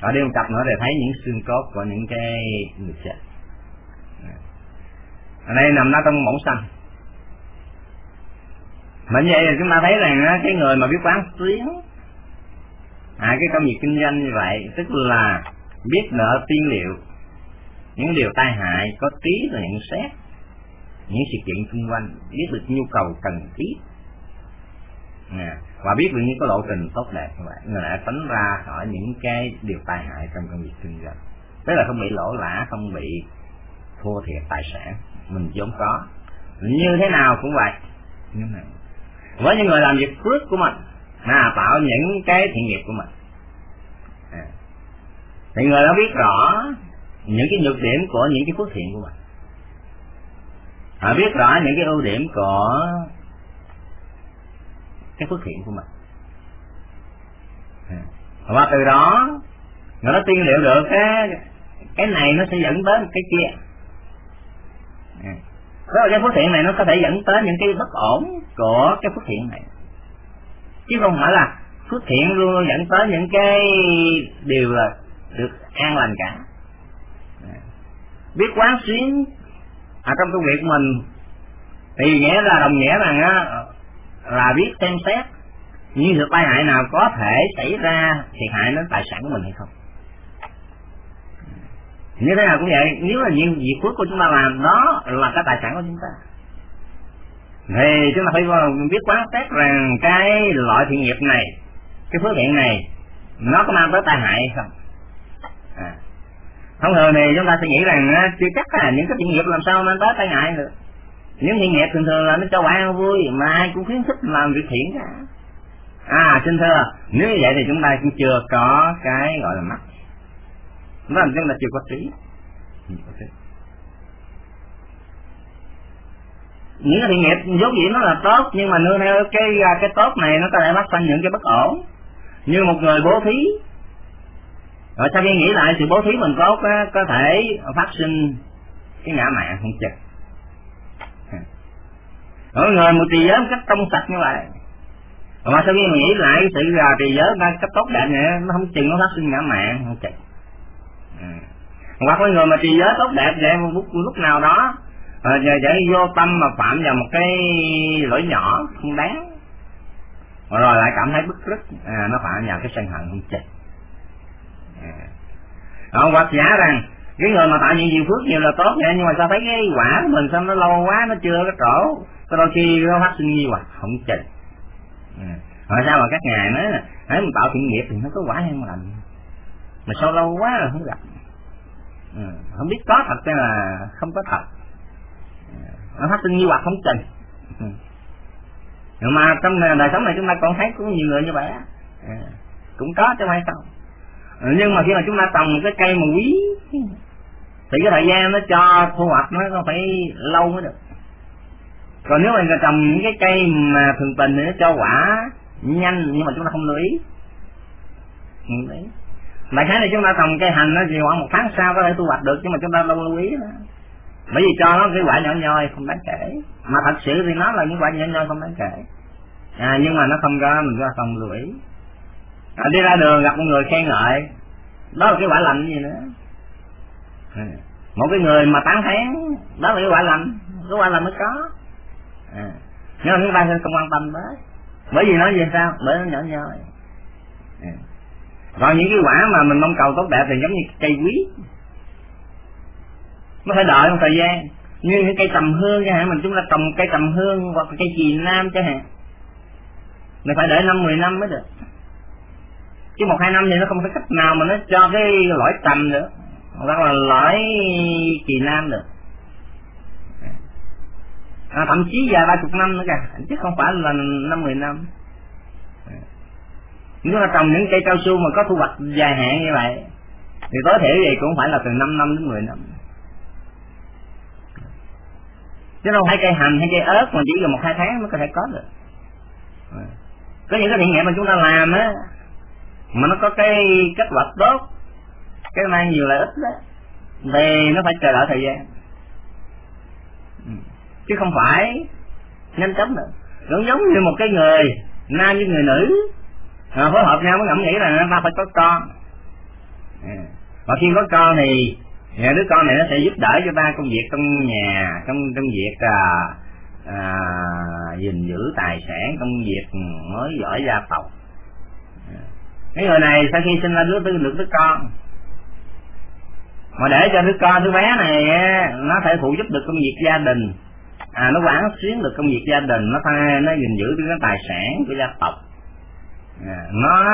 Ở đây một cặp nữa để thấy những xương cốt của những cái người chết. Ở đây nằm nó trong mẫu xanh. Mà như vậy chúng ta thấy rằng cái người mà biết quán tuyến à cái công việc kinh doanh như vậy, tức là biết nợ tiên liệu những điều tai hại có trí và nhận xét. Những sự kiện xung quanh biết được nhu cầu cần thiết. À, và biết được những cái lộ trình tốt đẹp như vậy người đã tránh ra khỏi những cái điều tai hại trong công việc kinh doanh. Tức là không bị lỗ lã không bị thua thiệt tài sản. Mình vốn có. Như thế nào cũng vậy. Nhưng mà với những người làm việc phước của mình là tạo những cái thiện nghiệp của mình. À. thì người đó biết rõ những cái nhược điểm của những cái phước thiện của mình. Họ biết rõ những cái ưu điểm của cái phước thiện của mình. À, và từ đó, người đó tiên liệu được cái cái này nó sẽ dẫn tới một cái kia. À, đó là cái phước thiện này nó có thể dẫn tới những cái bất ổn của cái phước thiện này. Chứ không phải là phước thiện luôn dẫn tới những cái điều là được an lành cả biết quán xuyến. Ở trong công việc của mình, thì nghĩa là đồng nghĩa rằng á, là biết xem xét những sự tai hại nào có thể xảy ra thiệt hại đến tài sản của mình hay không. Như thế nào cũng vậy, nếu là những việc cuối của chúng ta làm, đó là cái tài sản của chúng ta. Thì chúng ta phải biết quán xét rằng cái loại thiện nghiệp này, cái phước thiện này, nó có mang tới tai hại hay không thông thường này chúng ta sẽ nghĩ rằng chưa chắc là những cái thiện nghiệp làm sao mang tới tai ngại được. Những thiện nghiệp thường thường là nó cho bạn vui, mà ai cũng khuyến khích làm việc thiện cả. À xin thưa, nếu như vậy thì chúng ta cũng chưa có cái gọi là mắt. Nó làm chúng ta chưa có trí. Những cái thiện nghiệp dốt dĩ nó là tốt, nhưng mà nương theo cái cái tốt này nó có thể phát sinh những cái bất ổn. Như một người bố thí rồi sau khi nghĩ lại sự bố thí mình tốt á, có thể phát sinh cái ngã mạng không chừng. Mỗi người một trì giới cách trong sạch như vậy. Mà sau khi mình nghĩ lại sự là trì giới ba cách tốt đẹp này nó không chừng nó phát sinh ngã mạng không chừng. Ừ. hoặc có người mà trì giới tốt đẹp vậy một lúc, lúc nào đó giờ để vô tâm mà phạm vào một cái lỗi nhỏ không đáng. Rồi lại cảm thấy bức rứt à, nó phạm vào cái sân hận không chừng. Còn hoặc giả rằng, cái người mà tạo những nhiều phước nhiều là tốt nha nhưng mà sao thấy cái quả của mình, sao nó lâu quá, nó chưa có trổ. Cái đôi khi nó phát sinh nghi hoặc, không chừng. À. sao mà các ngài nói là, hãy mình tạo thiện nghiệp thì nó có quả hay lành mà sao lâu quá rồi không gặp. Ừ. không biết có thật hay là không có thật. Ừ. Nó phát sinh nghi hoặc không chừng. Ừ. nhưng mà trong đời sống này chúng ta còn thấy có nhiều người như vậy á. Ừ. Cũng có chứ không hay không nhưng mà khi mà chúng ta trồng một cái cây mà quý thì cái thời gian nó cho thu hoạch nó không phải lâu mới được. Còn nếu mà trồng những cái cây mà thường tình thì nó cho quả nhanh nhưng mà chúng ta không lưu ý. Ừ, đấy. Cái này chúng ta trồng cây hành nó chỉ khoảng một tháng sau có thể thu hoạch được nhưng mà chúng ta đâu lưu ý đó. Bởi vì cho nó cái quả nhỏ nhoi không đáng kể. Mà thật sự thì nó là những quả nhỏ nhoi không đáng kể. À, nhưng mà nó không có mình có không lưu ý à, đi ra đường gặp một người khen ngợi. Đó là cái quả lành gì nữa? À, một cái người mà tán thán đó là cái quả lành. Cái quả lành mới có. À. nhưng mà chúng ta không quan tâm tới. Bởi vì nói gì sao? Bởi nó nhỏ nhoi. À. còn những cái quả mà mình mong cầu tốt đẹp thì giống như cây quý. Nó phải đợi một thời gian. Như những cây tầm hương chẳng hạn mình chúng ta trồng cây tầm hương hoặc cây chì nam chẳng hạn. Mình phải đợi năm mười năm mới được chứ một hai năm thì nó không có cách nào mà nó cho cái lõi tầm nữa. Hoặc là lõi kỳ nam được. À, thậm chí dài ba chục năm nữa kìa. Chứ không phải là năm mười năm. Nếu mà trồng những cây cao su mà có thu hoạch dài hạn như vậy thì tối thiểu gì cũng phải là từ 5 năm đến 10 năm. Chứ đâu hai cây hành hay cây ớt mà chỉ cần một hai tháng mới có thể có được. À, có những cái thiện nghiệm mà chúng ta làm á mà nó có cái kết quả tốt. Cái mang nhiều lợi ích đó. Thì nó phải chờ đợi thời gian. Ừ. Chứ không phải nhanh chóng được. Cũng giống như một cái người nam với người nữ. À, phối hợp nhau mới ngẫm nghĩ là ta phải có con. Ừ. À, và khi có con thì nhà đứa con này nó sẽ giúp đỡ cho ta công việc trong nhà trong trong việc à, à, gìn giữ tài sản công việc mới giỏi gia tộc cái người này sau khi sinh ra đứa tư được đứa con. Mà để cho đứa con đứa bé này nó thể phụ giúp được công việc gia đình. À nó quản xuyến được công việc gia đình nó thay nó gìn giữ được cái tài sản của gia tộc. À, nó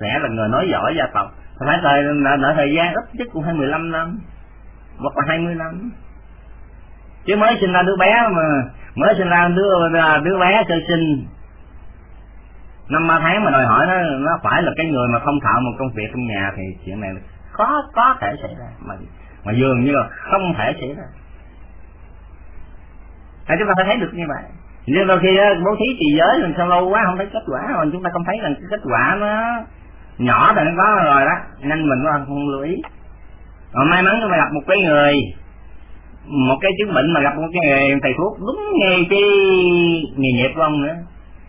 sẽ là người nói giỏi gia tộc. Phải thời đợi thời gian ít nhất cũng hai mười lăm năm hoặc là hai mươi năm. Chứ mới sinh ra đứa bé mà mới sinh ra đứa đứa bé sơ sinh năm ba tháng mà đòi hỏi nó nó phải là cái người mà không thạo một công việc trong nhà thì chuyện này có có thể xảy ra. Mà mà dường như là không thể xảy ra. À, chúng ta phải thấy được như vậy. Nhưng đôi khi bố thí trì giới mình sao lâu quá không thấy kết quả. Rồi chúng ta không thấy rằng cái kết quả nó nhỏ thì nó có rồi đó. Nên mình cũng không lưu ý. Mà may mắn chúng ta gặp một cái người một cái chứng bệnh mà gặp một cái người thầy thuốc đúng ngay cái nghề nghiệp của ông nữa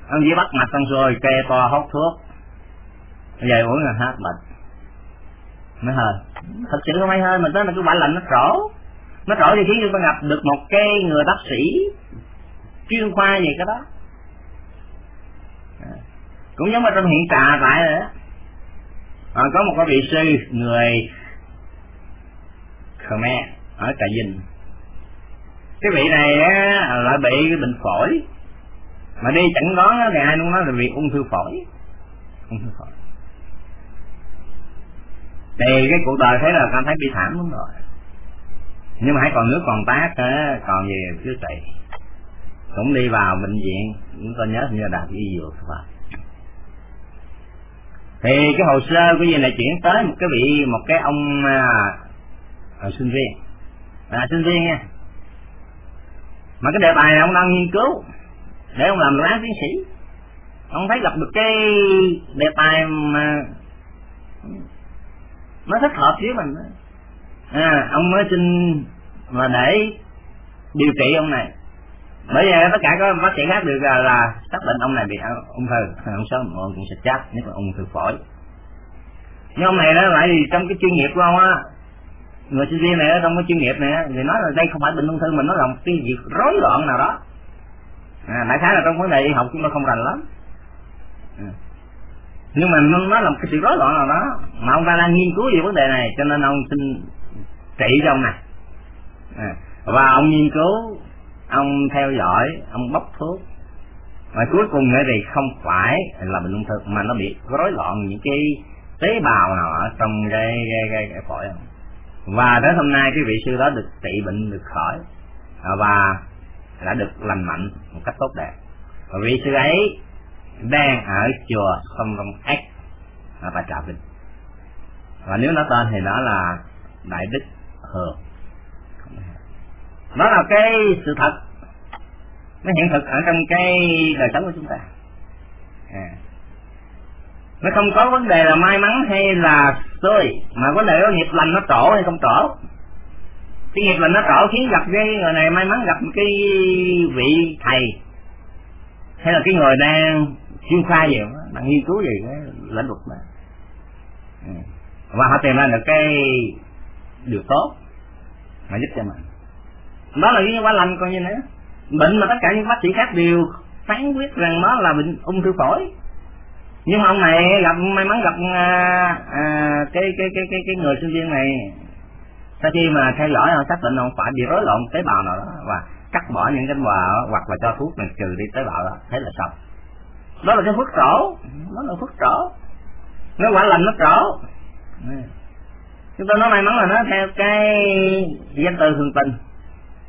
ông chỉ bắt mặt xong rồi kê to hốc thuốc. Về uống là hết bệnh. Mới hơi thật sự không mấy hơi mà tới là cái quả lạnh nó trổ. Nó trổ thì khiến cho ta gặp được một cái người bác sĩ chuyên khoa gì cái đó. À, cũng giống như trong hiện trà tại rồi đó. À, có một cái vị sư người Khmer ở Trà Vinh. Cái vị này á, lại bị cái bệnh phổi mà đi chẩn đoán thì ai cũng nói là vì ung thư phổi. Ung thư phổi. Thì cái cuộc đời thấy là cảm thấy bị thảm lắm rồi. Nhưng mà hãy còn nước còn tác ờ, còn gì chữa trị cũng đi vào bệnh viện chúng tôi nhớ như là đạt y dược phải thì cái hồ sơ của gì này chuyển tới một cái vị một cái ông à, à, sinh viên. À, sinh viên nha. Mà cái đề tài này ông đang nghiên cứu để ông làm luận tiến sĩ. Ông thấy gặp được cái đề tài mà nó thích hợp với mình. À, ông mới xin mà để điều trị ông này. Bởi vì tất cả các bác sĩ khác được là, là xác định ông này bị à, ung thư. À, ông sớm ông cũng sẽ chết nhất là ung thư phổi. Nhưng ông này đó lại trong cái chuyên nghiệp của ông á người sinh viên này ở trong cái chuyên nghiệp này thì nói là đây không phải bệnh ung thư mình nó là một cái việc rối loạn nào đó à, đại khái là trong vấn đề y học chúng ta không rành lắm. À. nhưng mà nó là một cái sự rối loạn nào đó mà ông ta đang nghiên cứu về vấn đề này cho nên ông xin trị cho ông này à. Ừ. và ông nghiên cứu ông theo dõi ông bóc thuốc. Và cuối cùng thì không phải là bệnh ung thư mà nó bị rối loạn những cái tế bào nào ở trong cái cái cái, cái phổi và đến hôm nay cái vị sư đó được trị bệnh được khỏi. À, và đã được lành mạnh một cách tốt đẹp. Và vị sư ấy đang ở chùa sông Long Ác ở Bà Trà Vinh. Và nếu nó tên thì nó là Đại Đức Hường đó là cái sự thật nó hiện thực ở trong cái đời sống của chúng ta. À. nó không có vấn đề là may mắn hay là xui, mà vấn đề có nghiệp lành nó trổ hay không trổ cái nghiệp là nó trổ khiến gặp cái người này may mắn gặp cái vị thầy. Hay là cái người đang chuyên khoa gì đó, đang nghiên cứu gì cái lĩnh vực đó. Ừ. Và họ tìm ra được cái điều tốt mà giúp cho mình. Đó là cái quả lành coi như nữa. Bệnh mà tất cả những bác sĩ khác đều phán quyết rằng nó là bệnh ung thư phổi. Nhưng mà ông này gặp may mắn gặp à, à, cái, cái cái cái cái người sinh viên này sau khi mà theo dõi họ, xác định ông phải bị rối loạn tế bào nào đó và cắt bỏ những cái bào hoặc là cho thuốc này trừ đi tế bào đó, thế là xong. Đó là cái phước trổ đó là phước trổ nó quả lành nó trổ chúng tôi nói may mắn là nó theo cái danh từ thường tình,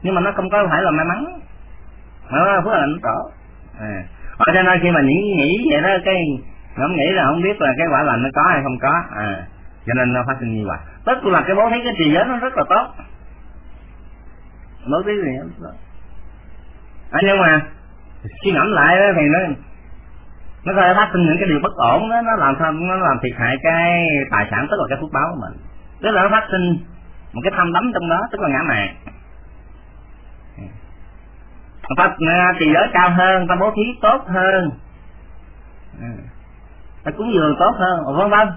nhưng mà nó không có phải là may mắn. Mà nó là phước lành nó trổ à. cho nên khi mà nghĩ nghĩ vậy đó, cái ngẫm nghĩ là không biết là cái quả lành nó có hay không có. À. Cho nên nó phát sinh như vậy tức là cái bố thí cái trì giới nó rất là tốt. Bố thí gì đó à, nhưng mà suy ngẫm lại đó thì nó nó có thể phát sinh những cái điều bất ổn đó nó làm sao nó làm thiệt hại cái tài sản tức là cái phước báo của mình. Tức là nó phát sinh một cái thâm đắm trong đó tức là ngã mạn ta trì giới cao hơn ta bố thí tốt hơn. À, ta cúng dường tốt hơn. Vân vân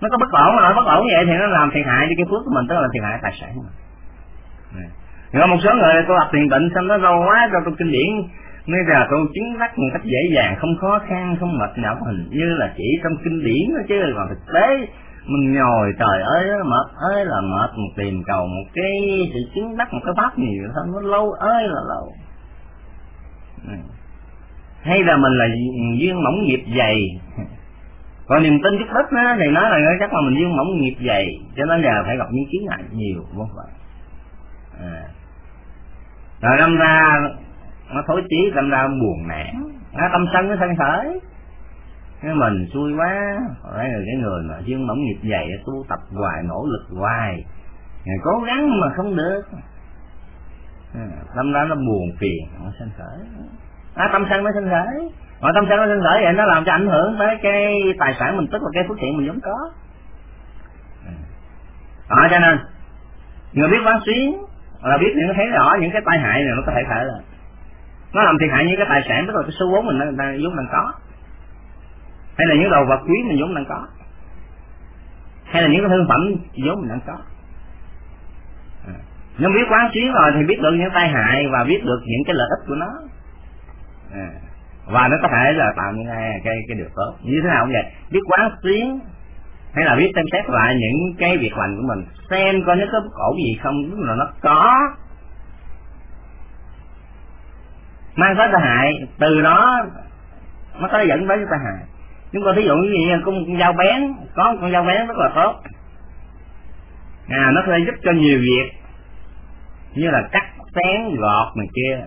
nó có bất ổn, mà nói bất ổn vậy thì nó làm thiệt hại cho cái phước của mình, tức là thiệt hại tài sản của mình. Rồi một số người tôi học tiền định xong nó lâu quá rồi tôi kinh điển nên là tôi chứng đắc một cách dễ dàng, không khó khăn, không mệt nhọc, hình như là chỉ trong kinh điển thôi chứ, còn thực tế, mình ngồi trời ơi mệt, ơi là mệt một tìm cầu một cái sự chứng đắc, một cái pháp nhiều thôi nó lâu, ơi là lâu. Hay là mình là duyên mỏng nghiệp dày còn niềm tin chút đất á, thì nói là chắc là mình dương mỏng nghiệp dày cho nên là phải gặp những kiến ngại nhiều vân vậy à. rồi đâm ra nó thối chí đâm ra buồn nản. Nó tâm sân nó sân khởi cái mình xui quá phải là cái người mà dương mỏng nghiệp dày tu tập hoài nỗ lực hoài cố gắng mà không được. À, ra nó buồn phiền nó sân khởi à, tâm sân nó sân khởi mà tâm sân nó sân khởi vậy nó làm cho ảnh hưởng tới cái tài sản mình tức là cái phước thiện mình vốn có. À, cho nên người biết quán xuyến là biết những thấy rõ những cái tai hại này nó có thể khởi là nó làm thiệt hại những cái tài sản tức là cái số vốn mình đang, đang vốn đang có. Hay là những đồ vật quý mình vốn đang có. Hay là những cái thương phẩm vốn mình đang có. À. biết quán xuyến rồi thì biết được những tai hại và biết được những cái lợi ích của nó. À và nó có thể là tạo những cái cái, cái điều tốt. Như thế nào cũng vậy. Biết quán xuyến hay là biết xem xét lại những cái việc lành của mình. Xem coi nó có ổn gì không lúc là nó có. Mang tới tai hại. Từ đó nó có dẫn tới tai hại. Chúng ta thí dụ như vậy con, con dao bén. Có con dao bén rất là tốt. À nó có thể giúp cho nhiều việc. Như là cắt xén gọt này kia.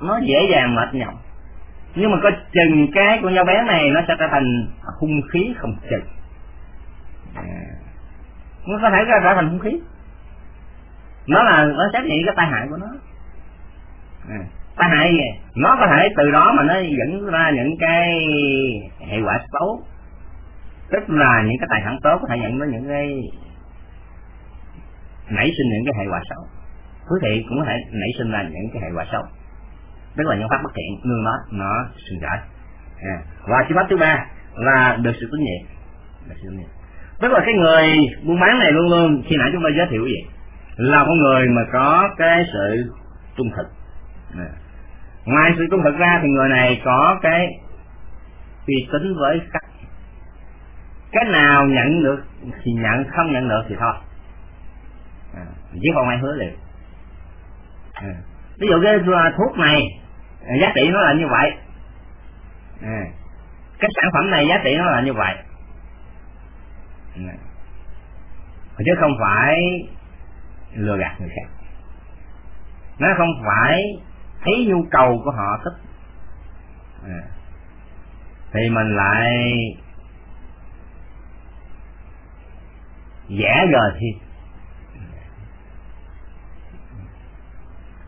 Nó dễ dàng mệt nhọc nhưng mà có chừng cái con dao bé này nó sẽ trở thành hung khí không chừng. À, nó có thể trở thành hung khí. Nó là nó xét nghiệm cái tai hại của nó. À, tai hại gì? Nó có thể từ đó mà nó dẫn ra những cái hệ quả xấu. Tức là những cái tài sản tốt có thể nhận đến những cái nảy sinh những cái hệ quả xấu. Quý vị cũng có thể nảy sinh ra những cái hệ quả xấu tức là nhân pháp bất thiện ngưng nó nó sinh giải à. và chi pháp thứ ba là được sự tín nhiệm được sự tín nhiệm tức là cái người buôn bán này luôn luôn khi nãy chúng ta giới thiệu gì là con người mà có cái sự trung thực à. ngoài sự trung thực ra thì người này có cái uy tín với khách cái nào nhận được thì nhận không nhận được thì thôi à, chứ không ai hứa liền à. ví dụ cái thuốc này Ờ, giá trị nó là như vậy à. cái sản phẩm này giá trị nó là như vậy à. chứ không phải lừa gạt người khác nó không phải thấy nhu cầu của họ thích à. thì mình lại giả gờ thì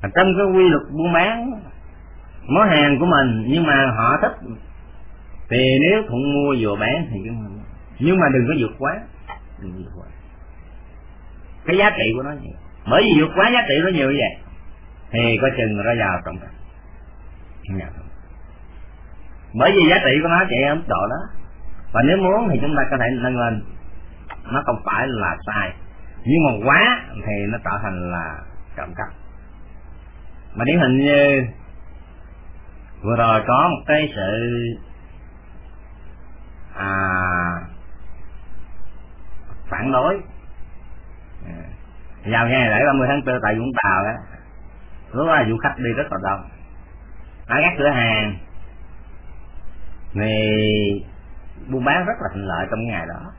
trong cái quy luật buôn bán món hàng của mình, nhưng mà họ thích. Thì nếu thuận mua vừa bán thì nhưng mà đừng có vượt quá. Đừng vượt quá. Cái giá trị của nó nhiều. Bởi vì vượt quá giá trị nó nhiều như vậy, thì có chừng nó vào trọng cảnh bởi vì giá trị của nó chạy ở mức độ đó. Và nếu muốn thì chúng ta có thể nâng lên. Nó không phải là sai. Nhưng mà quá thì nó tạo thành là trộm cắp. Mà điển hình như vừa rồi có một cái sự à, phản đối. À, vào ngày lễ 30 tháng 4 tại Vũng Tàu đó lúc đó là du khách đi rất là đông. Ở các cửa hàng thì buôn bán rất là thuận lợi trong ngày đó.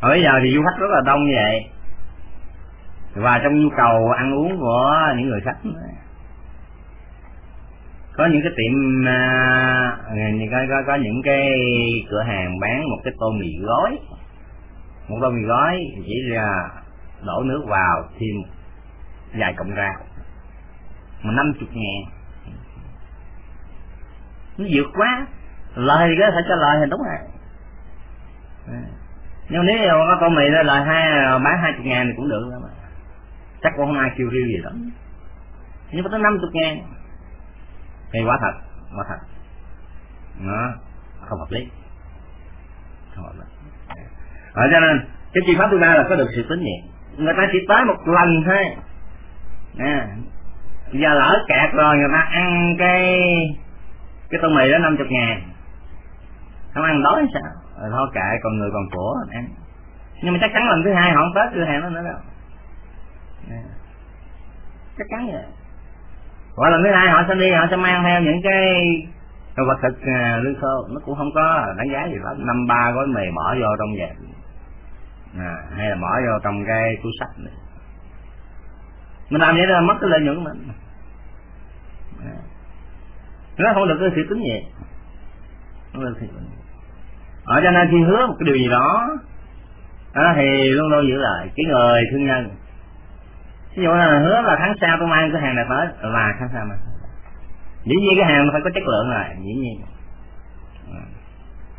Ở bây giờ thì du khách rất là đông như vậy. Và trong nhu cầu ăn uống của những người khách có những cái tiệm uh, có, có, có những cái cửa hàng bán một cái tô mì gói. Một tô mì gói chỉ là đổ nước vào thêm vài cọng rau. Mà năm chục ngàn. Nó vượt quá. Lời thì có thể cho lời thì đúng rồi. Nhưng nếu có tô mì đó lời hai bán hai chục ngàn thì cũng được. Chắc cũng không ai kêu riêu gì đó nhưng mà tới năm chục ngàn hay quá thật quá thật. Nó không hợp lý. Không hợp lý. À, cho nên cái chi pháp thứ ba là có được sự tín nhiệm. Người ta chỉ tới một lần thôi. Nè, giờ lỡ kẹt rồi người ta ăn cái cái tô mì đó năm chục ngàn. Không ăn đói sao? Rồi thôi kệ còn người còn của ăn nhưng mà chắc chắn lần thứ hai họ không tới cửa hàng nó nữa đâu. Nè. chắc chắn vậy hoặc lần thứ hai họ sẽ đi họ sẽ mang theo những cái vật thực à, lương khô. Nó cũng không có đánh giá gì lắm. Năm ba gói mì bỏ vô trong vậy à, hay là bỏ vô trong cái túi sách này. mình làm vậy là mất cái lợi nhuận của mình. À. nó không được cái sự tính nhiệm không được sự ở cho nên khi hứa một cái điều gì đó đó thì luôn luôn giữ lại. Cái người thương nhân ví dụ là hứa là tháng sau tôi mang cái hàng này tới, là tháng sau mà dĩ nhiên cái hàng nó phải có chất lượng rồi, dĩ nhiên. À.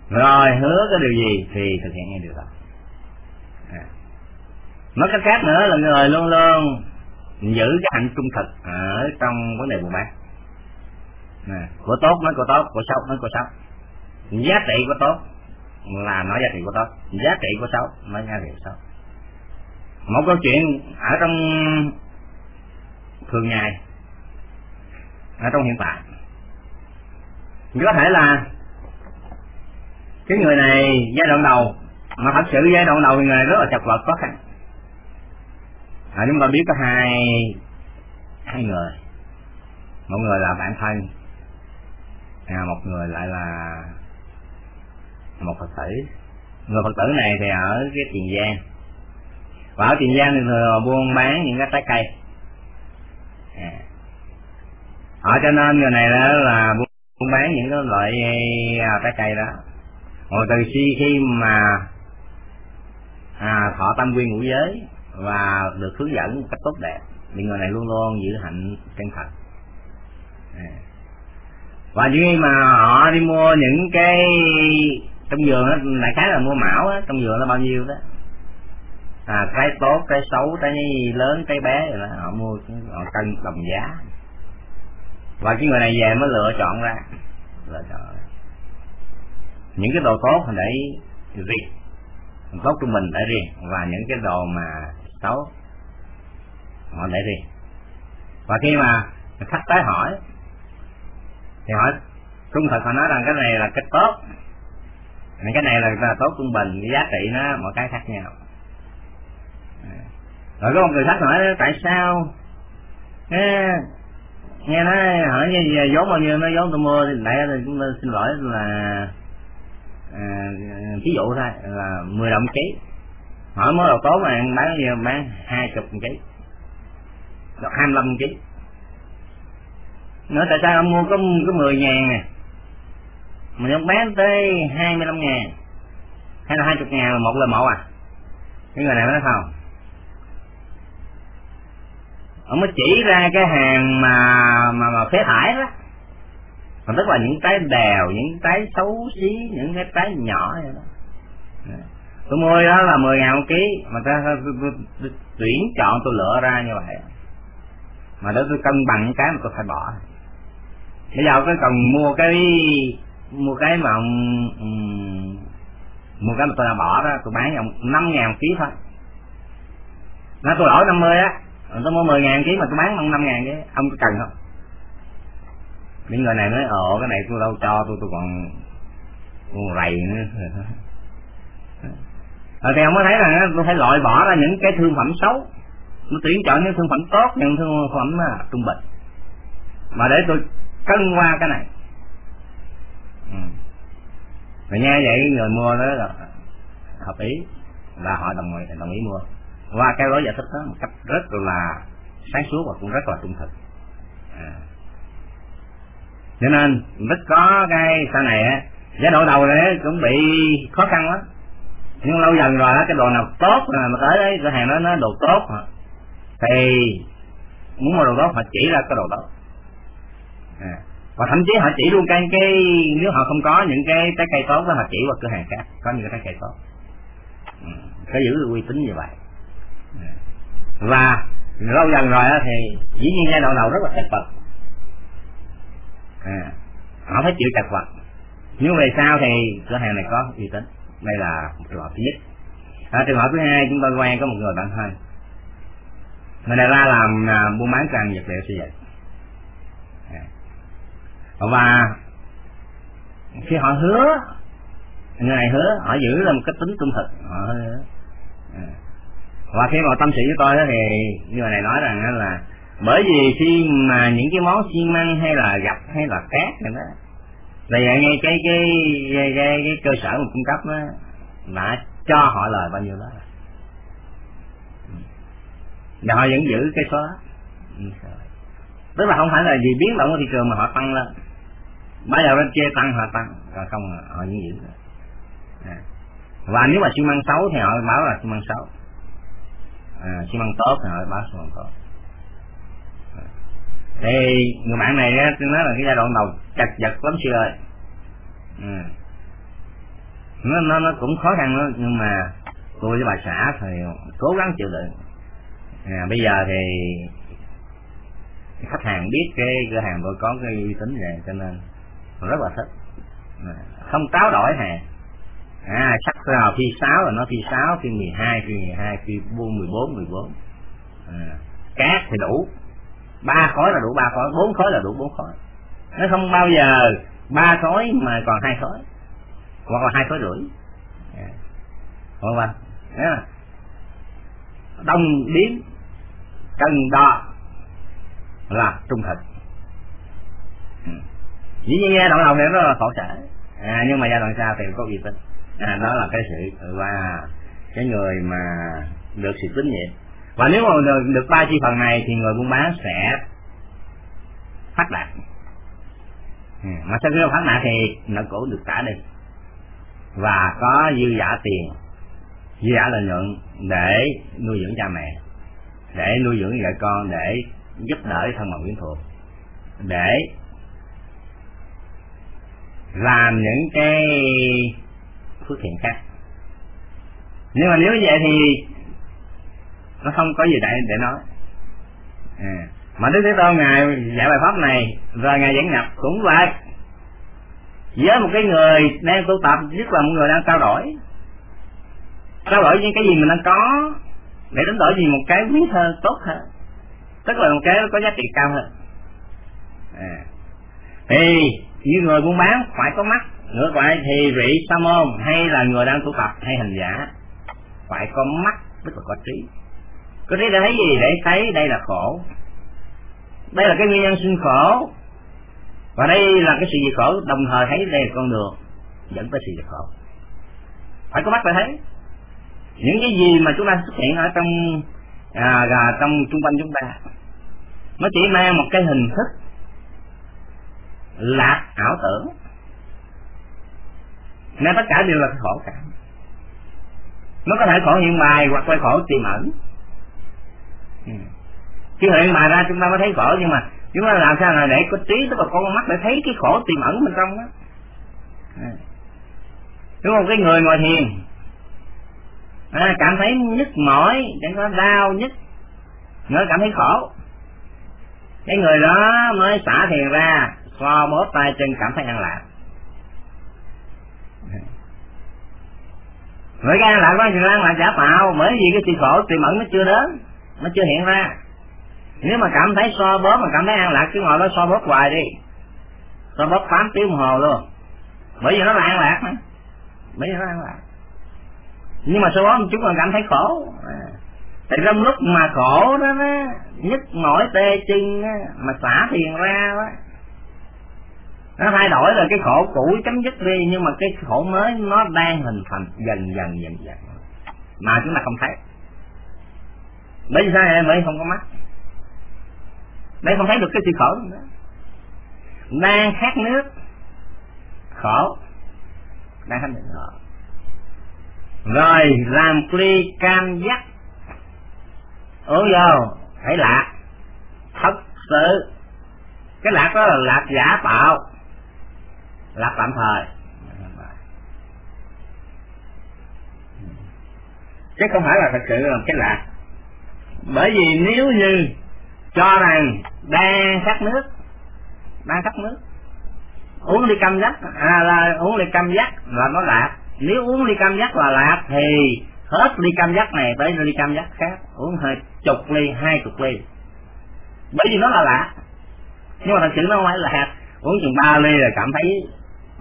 Rồi, hứa cái điều gì thì thực hiện ngay điều đó. À. nói cách khác nữa là người luôn luôn giữ cái hạnh trung thực ở trong vấn đề buôn bán. À. của tốt nói của tốt, của xấu nói của xấu. Giá trị của tốt là nói giá trị của tốt, giá trị của xấu nói giá trị của xấu một câu chuyện ở trong thường ngày ở trong hiện tại. Có thể là cái người này giai đoạn đầu mà thật sự giai đoạn đầu thì người này rất là chật vật khó khăn. À, chúng ta biết có hai hai người. Một người là bạn thân à, một người lại là một phật tử. Người phật tử này thì ở cái tiền giang và ở tiền giang thì thường buôn bán những cái trái cây à. ở cho nên người này đó là buôn bán những cái loại à, trái cây đó rồi từ khi khi mà à, thọ tâm quyên ngũ giới và được hướng dẫn một cách tốt đẹp thì người này luôn luôn giữ hạnh chân thật à. và khi mà họ đi mua những cái trong vườn đó đại khái là mua mão á trong vườn nó bao nhiêu đó à, cái tốt cái xấu cái lớn cái bé rồi đó họ mua họ cân đồng giá. Và cái người này về mới lựa chọn ra. Lựa chọn ra. những cái đồ tốt để riêng. Tốt trung bình để riêng. Và những cái đồ mà xấu họ để riêng. Và khi mà khách tới hỏi thì hỏi trung thực họ nói rằng cái này là cái tốt. Cái này là, là tốt trung bình cái giá trị nó mọi cái khác nhau rồi có một người khách hỏi tại sao? Nghe nghe nói hỏi như vốn bao nhiêu? Nó vốn tôi mua thì lại thì chúng tôi xin lỗi là à, ví dụ thôi là 10 đồng ký. Hỏi mới đầu tốt mà em bán bao bán hai chục ký. Được hai mươi ký. Nữa tại sao ông mua có có mười ngàn à? nè mà ông bán tới hai mươi lăm ngàn. Hay là hai chục ngàn là một lời một à? Cái người này nói không ông mới chỉ ra cái hàng mà mà mà phế thải đó. Còn tức là những cái đèo những cái xấu xí những cái trái nhỏ vậy đó. Tôi mua đó là mười ngàn một ký mà ta tuyển chọn tôi lựa ra như vậy. Mà để tôi cân bằng cái mà tôi phải bỏ. Bây giờ cái cần mua cái mua cái mà um, mua cái mà tôi đã bỏ đó tôi bán ông năm ngàn ký thôi. Nó tôi đổi năm mươi á. Ờ, tôi mua mười ngàn ký mà tôi bán ông năm ngàn cái ông có cần không những người này nói ồ, cái này tôi đâu cho, tôi tôi còn còn rầy nữa. Rồi (laughs) ờ, thì ông mới thấy là tôi phải loại bỏ ra những cái thương phẩm xấu. Nó tuyển chọn những thương phẩm tốt, những thương phẩm à, trung bình. Mà để tôi cân qua cái này. Ừ. rồi nghe vậy, người mua đó là hợp ý. Là họ đồng ý đồng ý mua qua cái lối giải thích đó một cách rất là sáng suốt và cũng rất là trung thực à. cho nên rất có cái sau này á giá đổi đầu này cũng bị khó khăn lắm nhưng lâu dần rồi đó, cái đồ nào tốt mà tới đấy cửa hàng đó nó đồ tốt thì muốn mua đồ tốt họ chỉ ra cái đồ đó. à. và thậm chí họ chỉ luôn cái cái nếu họ không có những cái trái cây tốt đó họ chỉ qua cửa hàng khác có những cái trái cây tốt ừ. phải giữ uy tín như vậy và lâu dần rồi thì dĩ nhiên giai đoạn đầu rất là chật vật à. họ phải chịu chật vật nhưng về sau thì cửa hàng này có uy tín đây là một trường hợp thứ nhất à, trường hợp thứ hai chúng tôi quen có một người bạn thân người này ra làm à, buôn bán trang vật liệu xây dựng à. và khi họ hứa người này hứa họ giữ là một cái tính trung thực họ hứa à và khi mà tâm sự với tôi đó thì người này nói rằng là bởi vì khi mà những cái món xi măng hay là gạch hay là cát này đó là ngay cái cái cái, cái, cái cơ sở mà cung cấp đó, đã cho họ lời bao nhiêu đó và họ vẫn giữ cái số đó. Ừ. Tức là không phải là vì biến động của thị trường mà họ tăng lên. Bây giờ bên kia tăng họ tăng còn không họ vẫn giữ à. và nếu mà xi măng xấu thì họ báo là xi măng xấu à, xi măng tốt thì họ báo xi măng tốt. Thì người bạn này á nói là cái giai đoạn đầu chặt vật lắm sư ơi. Ừ. nó, nó nó cũng khó khăn đó nhưng mà tôi với bà xã thì cố gắng chịu đựng. À, bây giờ thì khách hàng biết cái cửa hàng tôi có cái uy tín này cho nên rất là thích. À, không táo đổi hàng à sắc nào phi sáu là nó phi sáu phi mười hai phi mười hai phi buôn mười bốn mười bốn. À, cát thì đủ. Ba khối là đủ ba khối. Bốn khối là đủ bốn khối. Nó không bao giờ ba khối mà còn hai khối. Hoặc là hai khối rưỡi. À. vâng đông biến cân đo là trung thực. Ừ. Dĩ nhiên giai đoạn đầu này nó là khổ sở. À, nhưng mà giai đoạn sau thì có uy tín à, đó là cái sự và cái người mà được sự tín nhiệm. Và nếu mà được, được ba chi phần này thì người buôn bán sẽ phát đạt. Ừ. mà sau khi phát đạt thì nợ cổ được trả đi. Và có dư giả tiền dư giả lợi nhuận để nuôi dưỡng cha mẹ để nuôi dưỡng vợ con để giúp đỡ thân bằng quyến thuộc để làm những cái phước thiện khác nhưng mà nếu như vậy thì nó không có gì để để nói à. mà đức thế tôn ngài dạy bài pháp này và ngài dẫn nhập cũng vậy với một cái người đang tu tập, nhất là một người đang trao đổi trao đổi những cái gì mình đang có để đánh đổi gì một cái quý hơn tốt hơn, tức là một cái có giá trị cao hơn à. thì như người buôn bán phải có mắt. Ngược lại thì vị sa môn hay là người đang tu tập hay hành giả phải có mắt tức là có trí. Có trí để thấy gì? Để thấy đây là khổ. Đây là cái nguyên nhân sinh khổ. Và đây là cái sự diệt khổ? Đồng thời thấy đây là con đường dẫn tới sự diệt khổ. Phải có mắt phải thấy. Những cái gì mà chúng ta xuất hiện ở trong à, trong trung quanh chúng ta nó chỉ mang một cái hình thức lạc ảo tưởng. Nên tất cả đều là khổ cả nó có thể khổ hiện bài hoặc là khổ tiềm ẩn. Ừ. Chứ hiện bài ra chúng ta mới thấy khổ nhưng mà chúng ta làm sao là để có trí tức là con mắt để thấy cái khổ tiềm ẩn bên trong đó. Ừ. Đúng không? Cái người ngồi thiền à, cảm thấy nhức mỏi chẳng có đau nhức nó cảm thấy khổ. Cái người đó mới xả thiền ra xoa bóp tay chân cảm thấy an lạc. Người cái an lạc đó thì an lạc giả tạo bởi vì cái sự khổ tiềm ẩn nó chưa đến nó chưa hiện ra. Nếu mà cảm thấy so bóp mà cảm thấy an lạc cứ ngồi đó so bóp hoài đi. So bóp tám tiếng đồng hồ luôn. Bởi vì nó là an lạc mà. Bởi vì nó an lạc. Nhưng mà so bóp chúng còn cảm thấy khổ. À. Tại trong lúc mà khổ đó, đó nhức mỏi tê chân đó, mà xả thiền ra đó nó thay đổi rồi cái khổ cũ chấm dứt đi, nhưng mà cái khổ mới nó đang hình thành dần dần dần dần. Mà chúng ta không thấy. Bởi vì sao em bởi không có mắt. Để không thấy được cái sự khổ nữa đang khát nước, khổ, đang khát nước, khổ. Rồi, làm ly cam dắt uống vô, thấy lạc. Thật sự. Cái lạc đó là lạc giả tạo lạc tạm thời. Chứ không phải là thật sự là cái lạc bởi vì nếu như cho rằng đang khát nước đang khát nước uống ly cam giác à, là uống ly cam giác là nó lạc nếu uống ly cam giác là lạc thì hết ly cam giác này tới ly cam giác khác uống hơi chục ly hai chục ly. Bởi vì nó là lạc nhưng mà thật sự nó không phải là uống chừng ba ly là cảm thấy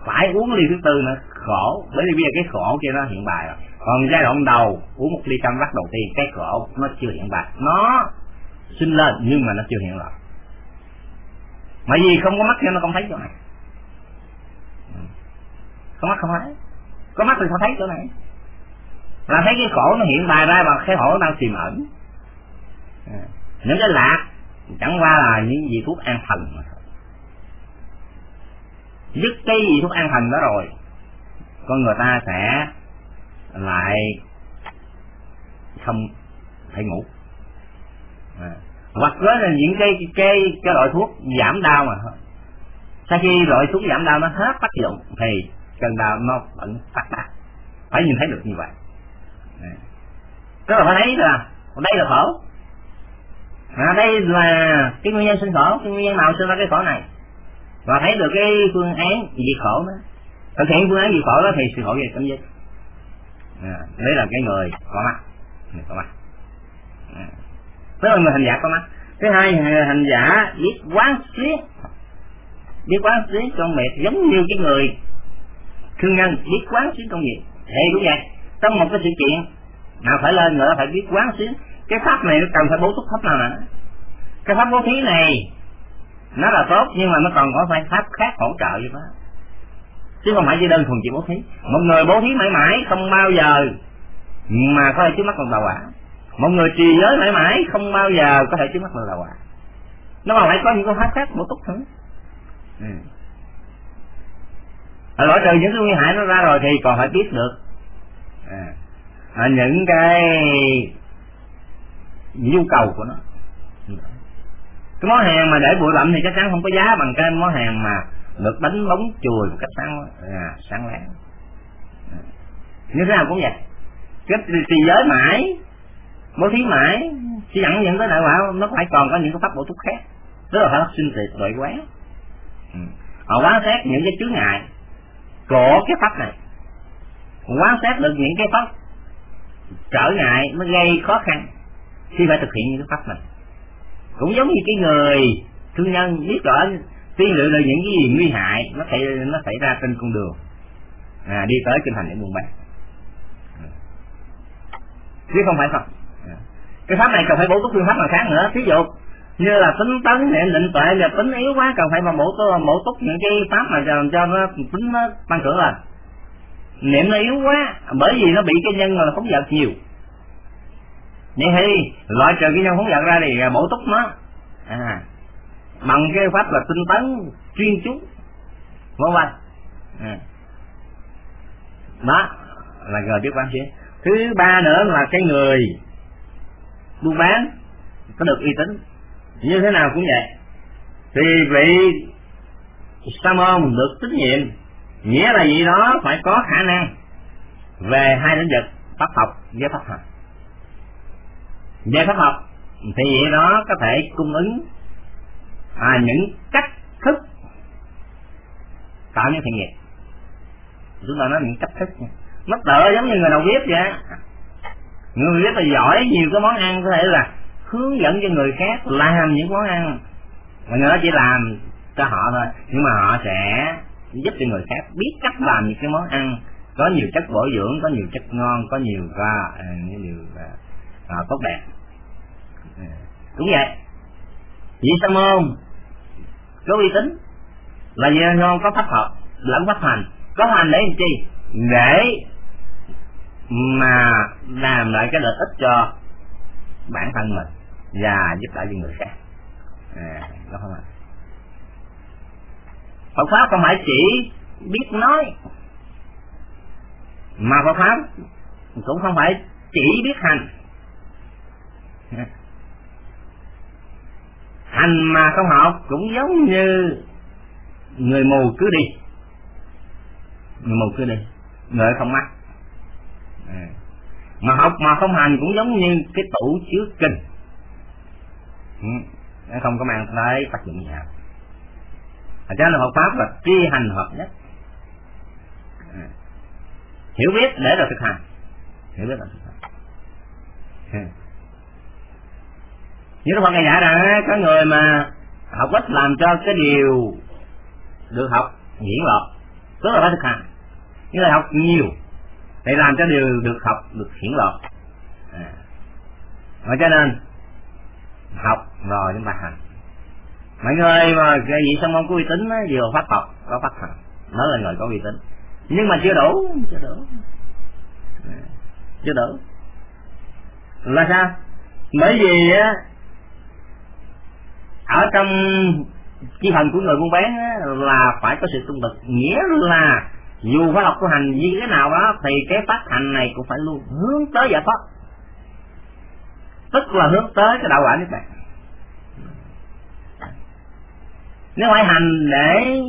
phải uống ly thứ tư nữa, khổ. Bởi vì bây giờ cái khổ kia nó hiện bài rồi. Còn giai đoạn đầu, uống một ly cam vắt đầu tiên, cái khổ nó chưa hiện bài. Nó sinh lên, nhưng mà nó chưa hiện lại. Mà vì không có mắt nên nó không thấy chỗ này. Không mắt không thấy. Có mắt thì không thấy chỗ này? Là thấy cái khổ nó hiện bài ra và cái khổ đang tiềm ẩn. Những cái lạc, chẳng qua là những vị thuốc an thần mà dứt cái gì thuốc an thần đó rồi. Con người ta sẽ lại không thể ngủ. À. hoặc đó là những cái cái cái loại thuốc giảm đau mà. Sau khi loại thuốc giảm đau nó hết tác dụng thì cơn đau nó vẫn phát tác. Phải nhìn thấy được như vậy. À. tức là phải thấy là đây là khổ. À, đây là cái nguyên nhân sinh khổ cái nguyên nhân nào sinh ra cái khổ này? Và thấy được cái phương án diệt khổ đó. Thực hiện phương án diệt khổ đó thì sự khổ về chấm dứt à, đấy là cái người có mắt người có mắt à. tức là người hành giả có mắt thứ hai hành giả biết quán xuyến. Biết quán xuyến công việc giống như cái người thương nhân biết quán xuyến công việc. Thế cũng vậy. Trong một cái sự kiện nào phải lên nữa phải biết quán xuyến. Cái pháp này nó cần phải bố túc pháp nào nữa cái pháp bố thí này nó là tốt nhưng mà nó còn có phải pháp khác hỗ trợ gì đó. Chứ không phải chỉ đơn thuần chỉ bố thí. Một người bố thí mãi mãi không bao giờ mà có thể trước mắt còn đầu quả. Một người trì giới mãi mãi không bao giờ có thể trước mắt còn đầu quả. Nó còn phải có những cái pháp khác bổ túc nữa. Ừ. loại trừ những cái nguy hại nó ra rồi thì còn phải biết được. À, à, những cái nhu cầu của nó cái món hàng mà để bụi bặm thì chắc chắn không có giá bằng cái món hàng mà được đánh bóng chùi một cách sáng à, sáng láng. À, như thế nào cũng vậy. Cái trì giới mãi bố thí mãi chỉ dẫn dẫn tới đại quả nó phải còn có những cái pháp bổ túc khác. Tức là phải phát sinh tuyệt đội quán. Ừ. họ quán xét những cái chướng ngại của cái pháp này. Quán xét được những cái pháp trở ngại nó gây khó khăn khi phải thực hiện những cái pháp này cũng giống như cái người thương nhân biết rõ tiên lượng được những cái gì nguy hại nó xảy nó xảy ra trên con đường. À, đi tới kinh thành để buôn bán. Chứ không phải không à, cái pháp này cần phải bổ túc phương pháp nào khác nữa. Ví dụ như là tính tấn niệm định tuệ là tính yếu quá cần phải mà bổ túc, bổ túc những cái pháp mà làm cho nó tính nó tăng trưởng lên. Niệm nó yếu quá bởi vì nó bị cái nhân là phóng dật nhiều vậy thì loại trừ cái nhân phóng vật ra thì bổ túc nó à, bằng cái pháp là tinh tấn chuyên chú vân vân à. đó là rồi biết quan chế thứ ba nữa là cái người buôn bán có được uy tín như thế nào cũng vậy thì vị sa môn được tín nhiệm nghĩa là gì đó phải có khả năng về hai lĩnh vực pháp học với pháp hành về pháp học. Thì nó đó có thể cung ứng à, những cách thức tạo những thiện nghiệp. Chúng ta nói những cách thức nó tựa giống như người đầu bếp vậy người rất là giỏi nhiều cái món ăn có thể là hướng dẫn cho người khác làm những món ăn. Mà người đó chỉ làm cho họ thôi. Nhưng mà họ sẽ giúp cho người khác biết cách làm những cái món ăn. Có nhiều chất bổ dưỡng có nhiều chất ngon có nhiều ra à, à những điều à, à, tốt đẹp cũng vậy. Vị sa môn có uy tín là vị ngon có pháp học lẫn pháp hành. Có hành để làm chi? Để mà làm lại cái lợi ích cho bản thân mình và giúp đỡ những người khác. À, đó không ạ? Phật pháp không phải chỉ biết nói mà Phật pháp cũng không phải chỉ biết hành hành mà không học cũng giống như người mù cứ đi người mù cứ đi, người không mắt à. mà học mà không hành cũng giống như cái tủ chứa kinh ừ. nó không có mang tới tác dụng gì hết cho nên Phật pháp là tri hành hợp nhất à. hiểu biết để rồi thực hành hiểu biết là thực hành à như Đức Phật ngài dạy rằng có người mà học ít làm cho cái điều được học diễn lọt tức là phải thực hành như là học nhiều, để làm cho điều được học, được hiển lọt à. và cho nên, học rồi chúng ta hành. Mọi người mà cái gì sân môn có uy tín á, vừa phát học, có phát hành. Nó là người có uy tín. Nhưng mà chưa đủ chưa đủ. À. chưa đủ. Là sao? Bởi vì á ở trong chi phần của người buôn bán á, là phải có sự trung thực. Nghĩa là dù phải học tu hành như thế nào đó thì cái phát hành này cũng phải luôn hướng tới giải thoát tức là hướng tới cái đạo quả niết bàn. Nếu phải hành để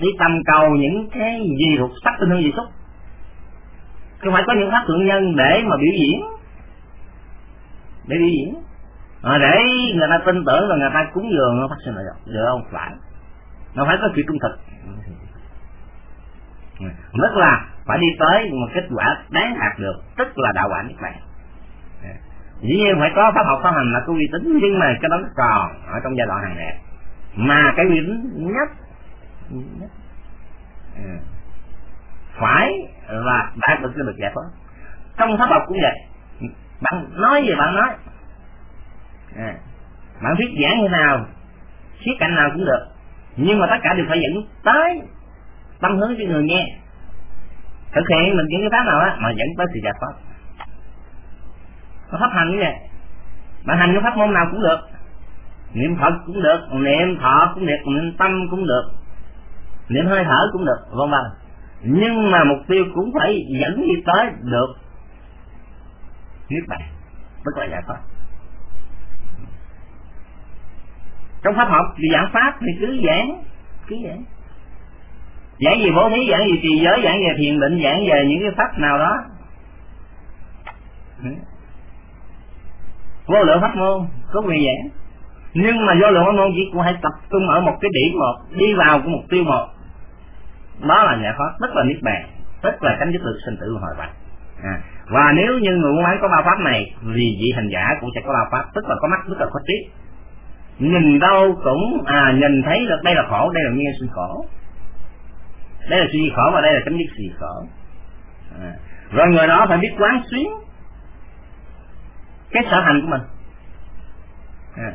đi tầm cầu những cái gì thuộc sắc tinh hương dị xúc không phải có những pháp thượng nhân để mà biểu diễn. Để biểu diễn à, để người ta tin tưởng và người ta cúng dường nó phát sinh lợi được. Không? Phải. Nó phải có sự trung thực. Rất là phải đi tới một kết quả đáng đạt được tức là đạo quả niết bàn. Dĩ nhiên phải có pháp học pháp hành là có uy tín nhưng mà cái đó nó còn ở trong giai đoạn hàng đẹp mà cái uy tín nhất, nhất phải là đạt được cái được giải thoát. Trong pháp học cũng vậy. Bạn nói gì bạn nói à, bạn thuyết giảng như nào khía cạnh nào cũng được. Nhưng mà tất cả đều phải dẫn tới tâm hướng cho người nghe. Thực hiện mình những cái pháp nào á mà dẫn tới sự giải thoát. Pháp hành như vậy. Bạn hành cái pháp môn nào cũng được. Niệm phật cũng được niệm thọ cũng được niệm tâm cũng được niệm hơi thở cũng được vân vân. Nhưng mà mục tiêu cũng phải dẫn đi tới được niết bàn tức là giải thoát. Trong pháp học thì giảng pháp thì cứ giảng cứ giảng. Giảng gì bố thí giảng gì trì giới giảng về thiền định giảng về những cái pháp nào đó. Ừ. Vô lượng pháp môn có quyền giảng. Nhưng mà vô lượng pháp môn chỉ cũng hãy tập trung ở một cái điểm một đi vào của mục tiêu một. Đó là giải thoát tức là niết bàn tức là cánh dứt được sinh tử hồi bạch. À, và nếu như người muốn bán có ba pháp này vì vị hành giả cũng sẽ có ba pháp tức là có mắt tức là có trí nhìn đâu cũng à nhìn thấy được đây là khổ, đây là nghe sinh khổ đây là suy khổ và đây là chấm dứt suy khổ à. rồi người đó phải biết quán xuyến cái sở hành của mình à.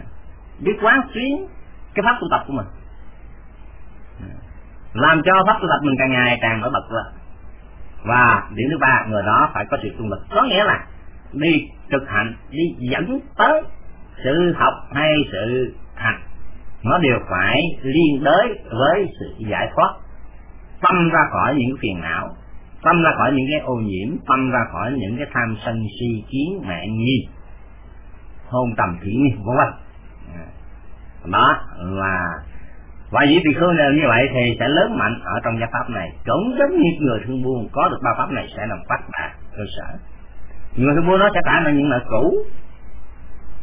biết quán xuyến cái pháp tu tập của mình à. làm cho pháp tu tập mình càng ngày càng nổi bật lên và điểm thứ ba, người đó phải có sự tu lực có nghĩa là đi thực hành, đi dẫn tới sự học hay sự hành nó đều phải liên đới với sự giải thoát. Tâm ra khỏi những phiền não, tâm ra khỏi những cái ô nhiễm, tâm ra khỏi những cái tham sân si kiến mạng nghi hôn tầm thủy nghi vân vân. Đó là và vị tỳ khưu như vậy thì sẽ lớn mạnh ở trong gia pháp này. Cũng giống như người thương buôn, có được ba pháp này sẽ làm phát đạt cơ sở. Người thương buôn nó sẽ trả lại những nợ cũ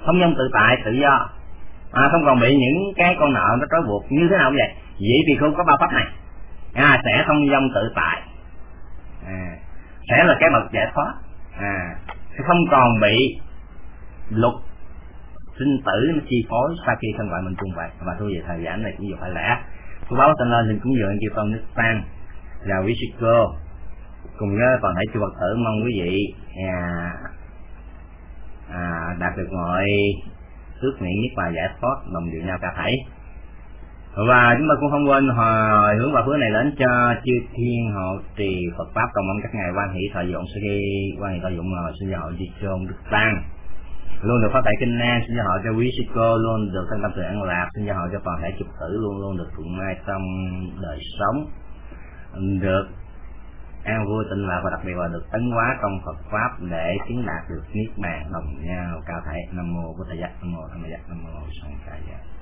không nhân tự tại tự do. À, không còn bị những cái con nợ nó trói buộc như thế nào vậy? Vậy thì không có ba pháp này. À, sẽ không dông tự tại. À, sẽ là cái bậc giải thoát. À, sẽ không còn bị luật sinh tử nó chi phối sau khi thân gọi mình chung vậy. Và thôi về thời gian này cũng vừa phải lẽ. Tôi báo tên lên thì cũng vừa anh kêu con nước tăng là quý sư cô. Cùng với toàn thể chư phật tử mong quý vị à, à, đạt được mọi ước nguyện nhất và giải thoát đồng điều nhau cả thảy. Và chúng ta cũng không quên hồi hướng vào phước này đến cho chư thiên hộ trì Phật pháp cầu mong các ngài quan hỷ thọ dụng sư khi quan hỷ thọ dụng là sư giáo hội di chôn đức tăng. Luôn được phát tại kinh an xin giáo hội cho quý sư cô luôn được thân tâm sự an lạc xin giáo hội cho toàn thể chục tử luôn luôn được thuận mai trong đời sống. Được an vui tịnh lạc và đặc biệt là được tấn hóa trong Phật pháp để chứng đạt được niết bàn đồng nhau. Cao thể nam mô bổn thầy nam mô tham giác nam mô sanh ca giác